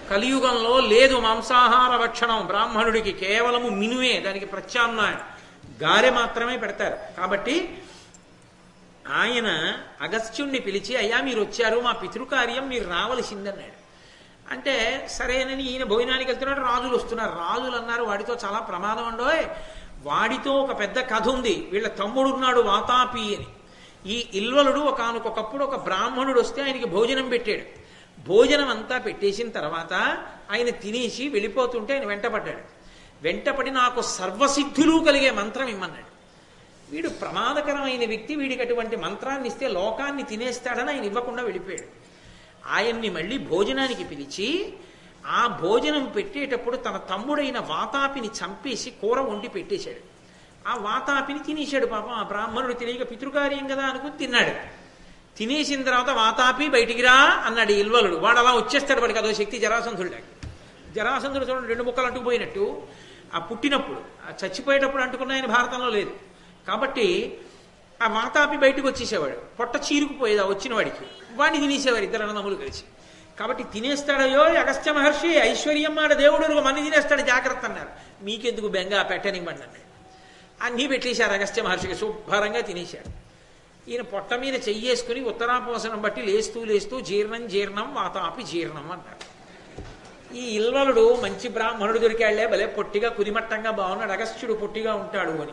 కలియుగంలో లేదు మాంసాహార భక్షణం. బ్రాహ్మణుడికి కేవలము మినువే. దానికి ప్రత్యామ్నాయం. గారె మాత్రమే పెడతారు. కాబట్టి ఆయన అగస్త్యుణ్ణి పిలిచి అయ్యా మీరు వచ్చారు మా పితృకార్యం మీరు రావలసిందన్నాడు. అంటే సరేనని ఈయన భోజనానికి వెళ్తున్నాడు రాజులు వస్తున్నారు. రాజులు అన్నారు వాడితో చాలా ప్రమాదం ఉండో వాడితో ఒక పెద్ద కథ ఉంది వీళ్ళ తమ్ముడు ఉన్నాడు వాతాపి అని. ఈ ఇల్వలుడు ఒకనకొకప్పుడు ఒక బ్రాహ్మణుడు వస్తే ఆయనకి భోజనం పెట్టాడు. భోజనం అంతా పెట్టేసిన తర్వాత ఆయన తినేసి వెళ్ళిపోతుంటే ఆయన వెంటపడ్డాడు. వెంటపడి నాకు సర్వసిద్ధులు కలిగే మంత్రం ఇమ్మన్నాడు. వీడు ప్రమాదకరమైన వ్యక్తి వీడికి అటువంటి మంత్రాన్ని ఇస్తే లోకాన్ని తినేస్తాడని ఆయన ఇవ్వకుండా వెళ్ళిపోయాడు. ఆయన్ని మళ్ళీ భోజనానికి పిలిచి ఆ భోజనం పెట్టేటప్పుడు తన తమ్ముడైన వాతాపిని చంపేసి కూర వండి పెట్టేశాడు. ఆ వాతాపిని తినేశాడు పాపం. ఆ బ్రాహ్మణుడు తెలియక పితృకార్యం కదా అనుకుని తిన్నాడు. తినేసిన తర్వాత వాతాపి బయటికి రా అన్నాడు ఇల్వలుడు. వాడు అలా వచ్చేస్తాడు వాడికి అదో శక్తి జరాసంధుడు జరాసంధుడు చూడండి రెండు ముక్కలు అంటుకుపోయినట్టు. ఆ పుట్టినప్పుడు ఆ చచ్చిపోయేటప్పుడు అంటుకున్న ఆయన భారతంలో లేదు. కాబట్టి ఆ వాతాపి బయటకు వచ్చేసేవాడు. పొట్ట చీరుకుపోయేది ఆ వచ్చిన వాడికి. వాడిని తినేసేవారు ఇద్దరు అన్నదమ్ములు కలిసి. కాబట్టి తినేస్తాడయో అగస్త్య మహర్షి ఐశ్వర్యం దేవుడు మన్ని తినేస్తాడు? జాగ్రత్త అన్నారు. మీకెందుకు బెంగ పెట్టనివ్వండి అన్నాడు. అన్నీ పెట్టేశారు అగస్త్య మహర్షికి శుభ్రంగా తినేశాడు. ఈయన పొట్ట మీద చెయ్యేసుకుని ఉత్తరాపోసనం బట్టి లేస్తూ లేస్తూ జీర్ణం జీర్ణం వాతాపి జీర్ణం అన్నాడు ఈ ఇల్వలుడు మంచి బ్రాహ్మణుడు దొరికాళ్ళే భలే పొట్టిగా కుదిమట్టంగా బాగున్నాడు అగస్త్యుడు పొట్టిగా ఉంటాడు అని.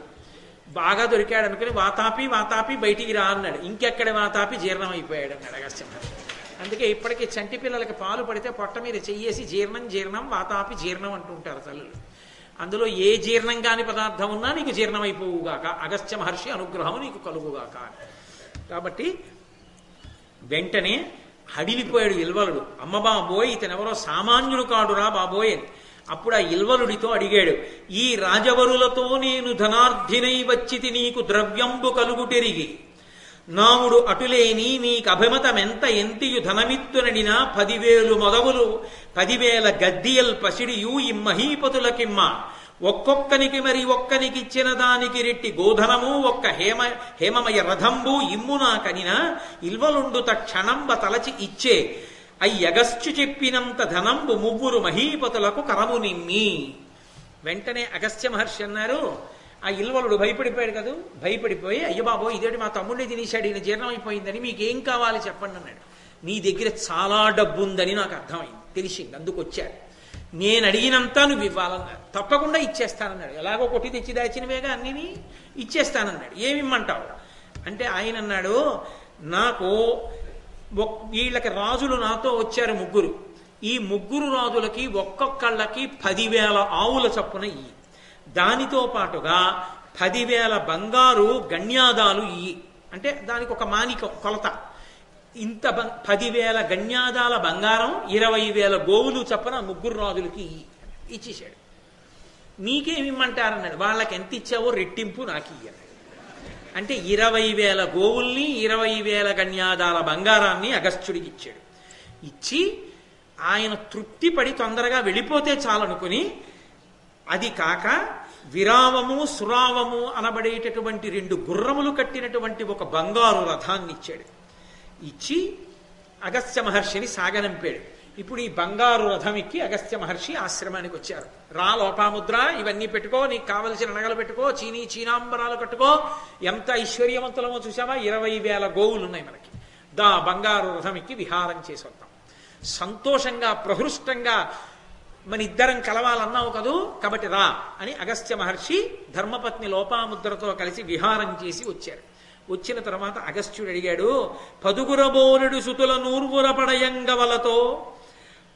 బాగా దొరికాడు అనుకుని వాతాపి వాతాపి బయటికి రా అన్నాడు. ఇంకెక్కడ వాతాపి? జీర్ణం అయిపోయాడు అన్నాడు అగస్త్యుడు. అందుకే ఇప్పటికీ చంటి పిల్లలకి పాలు పడితే పొట్ట మీద చెయ్యేసి జీర్ణం జీర్ణం వాతాపి జీర్ణం అంటుంటారు తల్లులు. అందులో ఏ జీర్ణం కాని పదార్థం ఉన్నా నీకు జీర్ణమైపోవుగాక అగస్త్య మహర్షి అనుగ్రహం నీకు కలుగుగాక కాబట్టి వెంటనే హడిలిపోయాడు ఇల్వలుడు. అమ్మ బాబోయ్ ఇతనెవరో సామాన్యుడు కాడురా బాబోయ్ అని. అప్పుడు ఆ ఇల్వలుడితో అడిగాడు ఈ రాజవరులతో నేను ధనార్థినై వచ్చితి నీకు ద్రవ్యంబు కలుగుటెరిగి. నాముడు అటులేని నీకు అభిమతమెంత ఎంతియు ధనమిత్తునడినా పదివేలు మొదవులు పదివేల గద్దియల్ పసిడియు ఇమ్మహీపతులకిమ్మ. ఒక్కొక్కనికి మరి ఒక్కనికిచ్చిన దానికి రెట్టి గోధనము ఒక్క హేమ హేమమయ రథంబు ఇమ్మునా కనిన ఇల్వలుండు క్షణంబ తలచి ఇచ్చే. అయ్యగస్చు చెప్పినంత ధనంబు ముగ్గురు మహీపతులకు కరము నిమ్మి. వెంటనే అగస్త్య మహర్షి అన్నారు ఆ ఇల్వలుడు భయపడిపోయాడు కదా? భయపడిపోయి అయ్య బాబో ఇదేంటి మా తమ్ముడిని తినేశాడు ఈయన జీర్ణమైపోయిందని మీకేం కావాలి చెప్పండి అన్నాడు. నీ దగ్గర చాలా డబ్బు ఉందని నాకు అర్థమైంది తెలిసింది అందుకు వచ్చాడు నేను అడిగినంత నువ్వు ఇవ్వాలన్నాడు తప్పకుండా ఇచ్చేస్తానన్నాడు. ఎలాగో కొట్టి తెచ్చి దాచినవేగా అన్నిని ఇచ్చేస్తానన్నాడు. ఏమిమ్మంటావు? అంటే ఆయన అన్నాడు నాకు వీళ్ళకి రాజులు నాతో వచ్చారు ముగ్గురు. ఈ ముగ్గురు రాజులకి ఒక్కొక్కళ్ళకి పదివేల ఆవుల చప్పున ఇయ్యి. దానితో పాటుగా పదివేల బంగారు గణ్యాదాలు ఇయ్యి. అంటే దానికి ఒక మానికం కొలత. ఇంత బం- పదివేల గణ్యాదాల బంగారం ఇరవై వేల గోవులు చప్పన ముగ్గురు రాజులకి ఇయ్యి ఇచ్చేశాడు. నీకేమిమ్మంటారన్నాడు వాళ్ళకి ఎంత ఇచ్చావో రెట్టింపు నాకు ఇయ్యాలి అంటే ఇరవై వేల గోవుల్ని ఇరవై వేల గణ్యాదాల బంగారాన్ని అగస్త్యుడికి ఇచ్చాడు. ఇచ్చి ఆయన తృప్తి పడి తొందరగా వెళ్ళిపోతే చాలనుకుని అది కాక విరావము సురావము అనబడేటటువంటి రెండు గుర్రములు కట్టినటువంటి ఒక బంగారు రథాన్ని ఇచ్చాడు ఇచ్చి అగస్త్య మహర్షిని సాగనంపాడు ఇప్పుడు ఈ బంగారు రథం ఎక్కి అగస్త్య మహర్షి ఆశ్రమానికి వచ్చారు. రా లోపాముద్ర ఇవన్నీ పెట్టుకో నీకు కావలసిన నగలు పెట్టుకో చీనీ చీనాంబరాలు కట్టుకో. ఎంత ఐశ్వర్యవంతులమో చూసావా ఇరవై వేల గోవులు ఉన్నాయి మనకి. దా బంగారు రథం ఎక్కి విహారం చేసి వద్దాం. సంతోషంగా ప్రహృష్టంగా మన ఇద్దరం కలవాలన్నావు కదూ? కాబట్టి రా అని అగస్త్య మహర్షి ధర్మపత్ని లోపాముద్రతో కలిసి విహారం చేసి వచ్చారు. వచ్చిన తర్వాత అగస్త్యుడు అడిగాడు పదుగుర బోనుడు సుతుల నూర్వుర పడయంగవలతో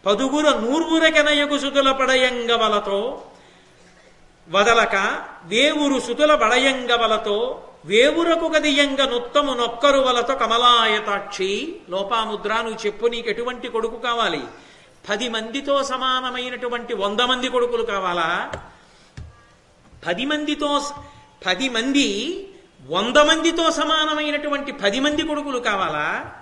పదుగుర నూర్వుర కెనయకు సుతుల పడయంగవలతో వదలక వేవురు సుతుల బడయంగవలతో వేవురకు గదియంగ నుత్తము నొక్కరు వలతో కమలాయతాక్షి లోపాముద్ర నువ్వు చెప్పు నీకు ఎటువంటి కొడుకు కావాలి? పది మందితో సమానమైనటువంటి వంద మంది కొడుకులు కావాలా? పది మందితో పది మంది వంద మందితో సమానమైనటువంటి పది మంది కొడుకులు కావాలా?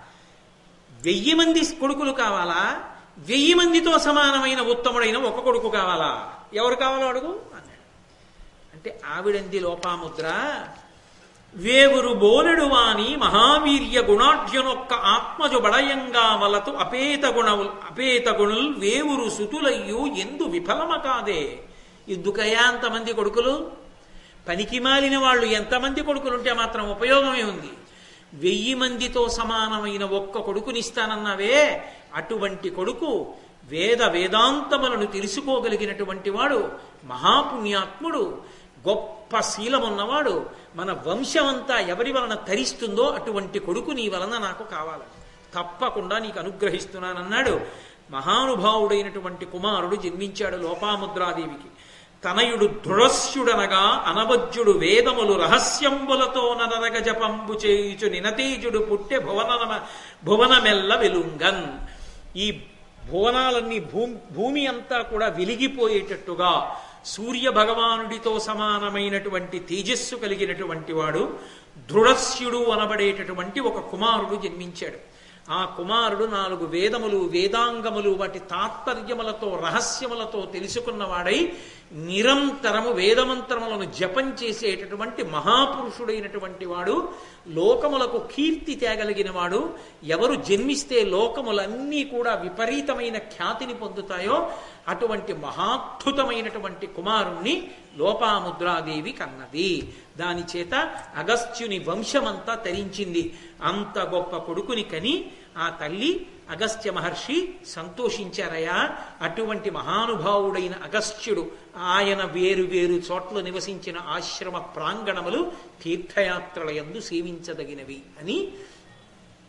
వెయ్యి మంది కొడుకులు కావాలా? వెయ్యి మందితో సమానమైన ఉత్తముడైన ఒక కొడుకు కావాలా? ఎవరు కావాలో అడుగు? అన్నాడు. అంటే ఆవిడంది లోపాముద్ర వేవురు బోలెడు వాణి మహావీర్య గుణాఢ్యనొక్క ఆత్మజు బడయంగా వలతు అపేత గుణవు అపేత గుణుల్ వేవురు సుతులయ్యు ఎందు విఫలమ కాదే ఎందుకయ్యా అంతమంది కొడుకులు? పనికి మాలిన వాళ్ళు ఎంతమంది కొడుకులుంటే మాత్రం ఉపయోగమే ఉంది. వెయ్యి మందితో సమానమైన ఒక్క కొడుకునిస్తానన్నావే? అటువంటి కొడుకు వేద వేదాంతములను తెలుసుకోగలిగినటువంటి వాడు మహాపుణ్యాత్ముడు గొప్ప శీలమున్నవాడు మన వంశమంతా ఎవరి వలన తరిస్తుందో అటువంటి కొడుకు నీ వలన నాకు కావాలి. తప్పకుండా నీకు అనుగ్రహిస్తున్నానన్నాడు. మహానుభావుడైనటువంటి కుమారుడు జన్మించాడు లోపాముద్రాదేవికి. తనయుడు దృఢస్యుడనగా అనవజ్యుడు వేదములు రహస్యంబులతో నరగ జపంబు చేయుచు నినతేజుడు పుట్టె భువన భువనమెల్ల వెలుంగన్. ఈ భువనాలన్నీ భూమి భూమి అంతా కూడా వెలిగిపోయేటట్టుగా సూర్య భగవానుడితో సమానమైనటువంటి తేజస్సు కలిగినటువంటి వాడు దృఢస్యుడు అనబడేటటువంటి ఒక కుమారుడు జన్మించాడు. ఆ కుమారుడు నాలుగు వేదములు వేదాంగములు వాటి తాత్పర్యములతో రహస్యములతో తెలుసుకున్నవాడై నిరంతరము వేదమంత్రములను జపం చేసేటటువంటి మహాపురుషుడైనటువంటి వాడు లోకములకు కీర్తి తేగలిగిన వాడు ఎవరు జన్మిస్తే లోకములన్నీ కూడా విపరీతమైన ఖ్యాతిని పొందుతాయో అటువంటి మహాద్భుతమైనటువంటి కుమారుణ్ణి లోపాముద్రాదేవి కన్నది. దాని చేత అగస్త్యుని వంశమంతా తరించింది. అంత గొప్ప కొడుకుని కని ఆ తల్లి అగస్త్య మహర్షి సంతోషించారయా అటువంటి మహానుభావుడైన అగస్త్యుడు ఆయన వేరు వేరు చోట్ల నివసించిన ఆశ్రమ ప్రాంగణములు తీర్థయాత్రల యందు సేవించదగినవి అని.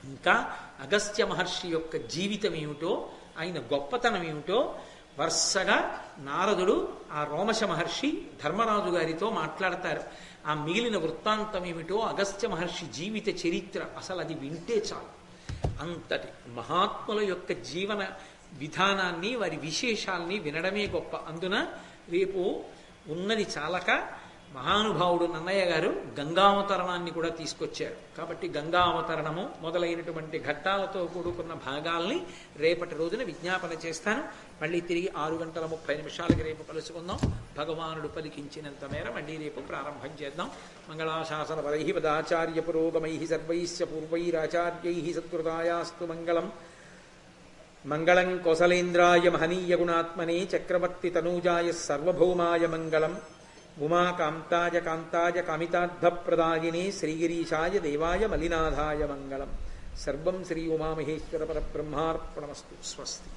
ఇంకా అగస్త్య మహర్షి యొక్క జీవితం ఏమిటో ఆయన గొప్పతనం ఏమిటో వరుసగా నారదుడు ఆ రోమశ మహర్షి ధర్మరాజు గారితో మాట్లాడతారు. ఆ మిగిలిన వృత్తాంతం ఏమిటో అగస్త్య మహర్షి జీవిత చరిత్ర అసలు అది వింటే చాలు. అంతటి మహాత్ముల యొక్క జీవన విధానాన్ని వారి విశేషాల్ని వినడమే గొప్ప. అందున రేపు ఉన్నది చాలక మహానుభావుడు నన్నయ్య గారు గంగావతరణాన్ని కూడా తీసుకొచ్చారు. కాబట్టి గంగావతరణము మొదలైనటువంటి ఘట్టాలతో కూడుకున్న భాగాల్ని రేపటి రోజున విజ్ఞాపన చేస్తాను. మళ్ళీ తిరిగి ఆరు గంటల ముప్పై నిమిషాలకి రేపు కలుసుకుందాం. భగవానుడు పలికించినంత మేర మళ్ళీ రేపు ప్రారంభం చేద్దాం. మంగళాశాసన పరై పదాచార్య పురోగమై సర్వైశ్చ పూర్వైరాచార్యై సత్కృతాయాస్తు మంగళం. మంగళం కోసలేంద్రాయ మహనీయ గుణాత్మనే చక్రవర్తి తనూజాయ సర్వభౌమాయ మంగళం. ఉమాకాంతాయ కాంతాయ కామితార్థప్రదాయినే శ్రీగిరీశాయ దేవాయ మలినాథాయ మంగళం సర్వం శ్రీ ఉమామహేశ్వర పరబ్రహ్మార్పణమస్తు స్వస్తి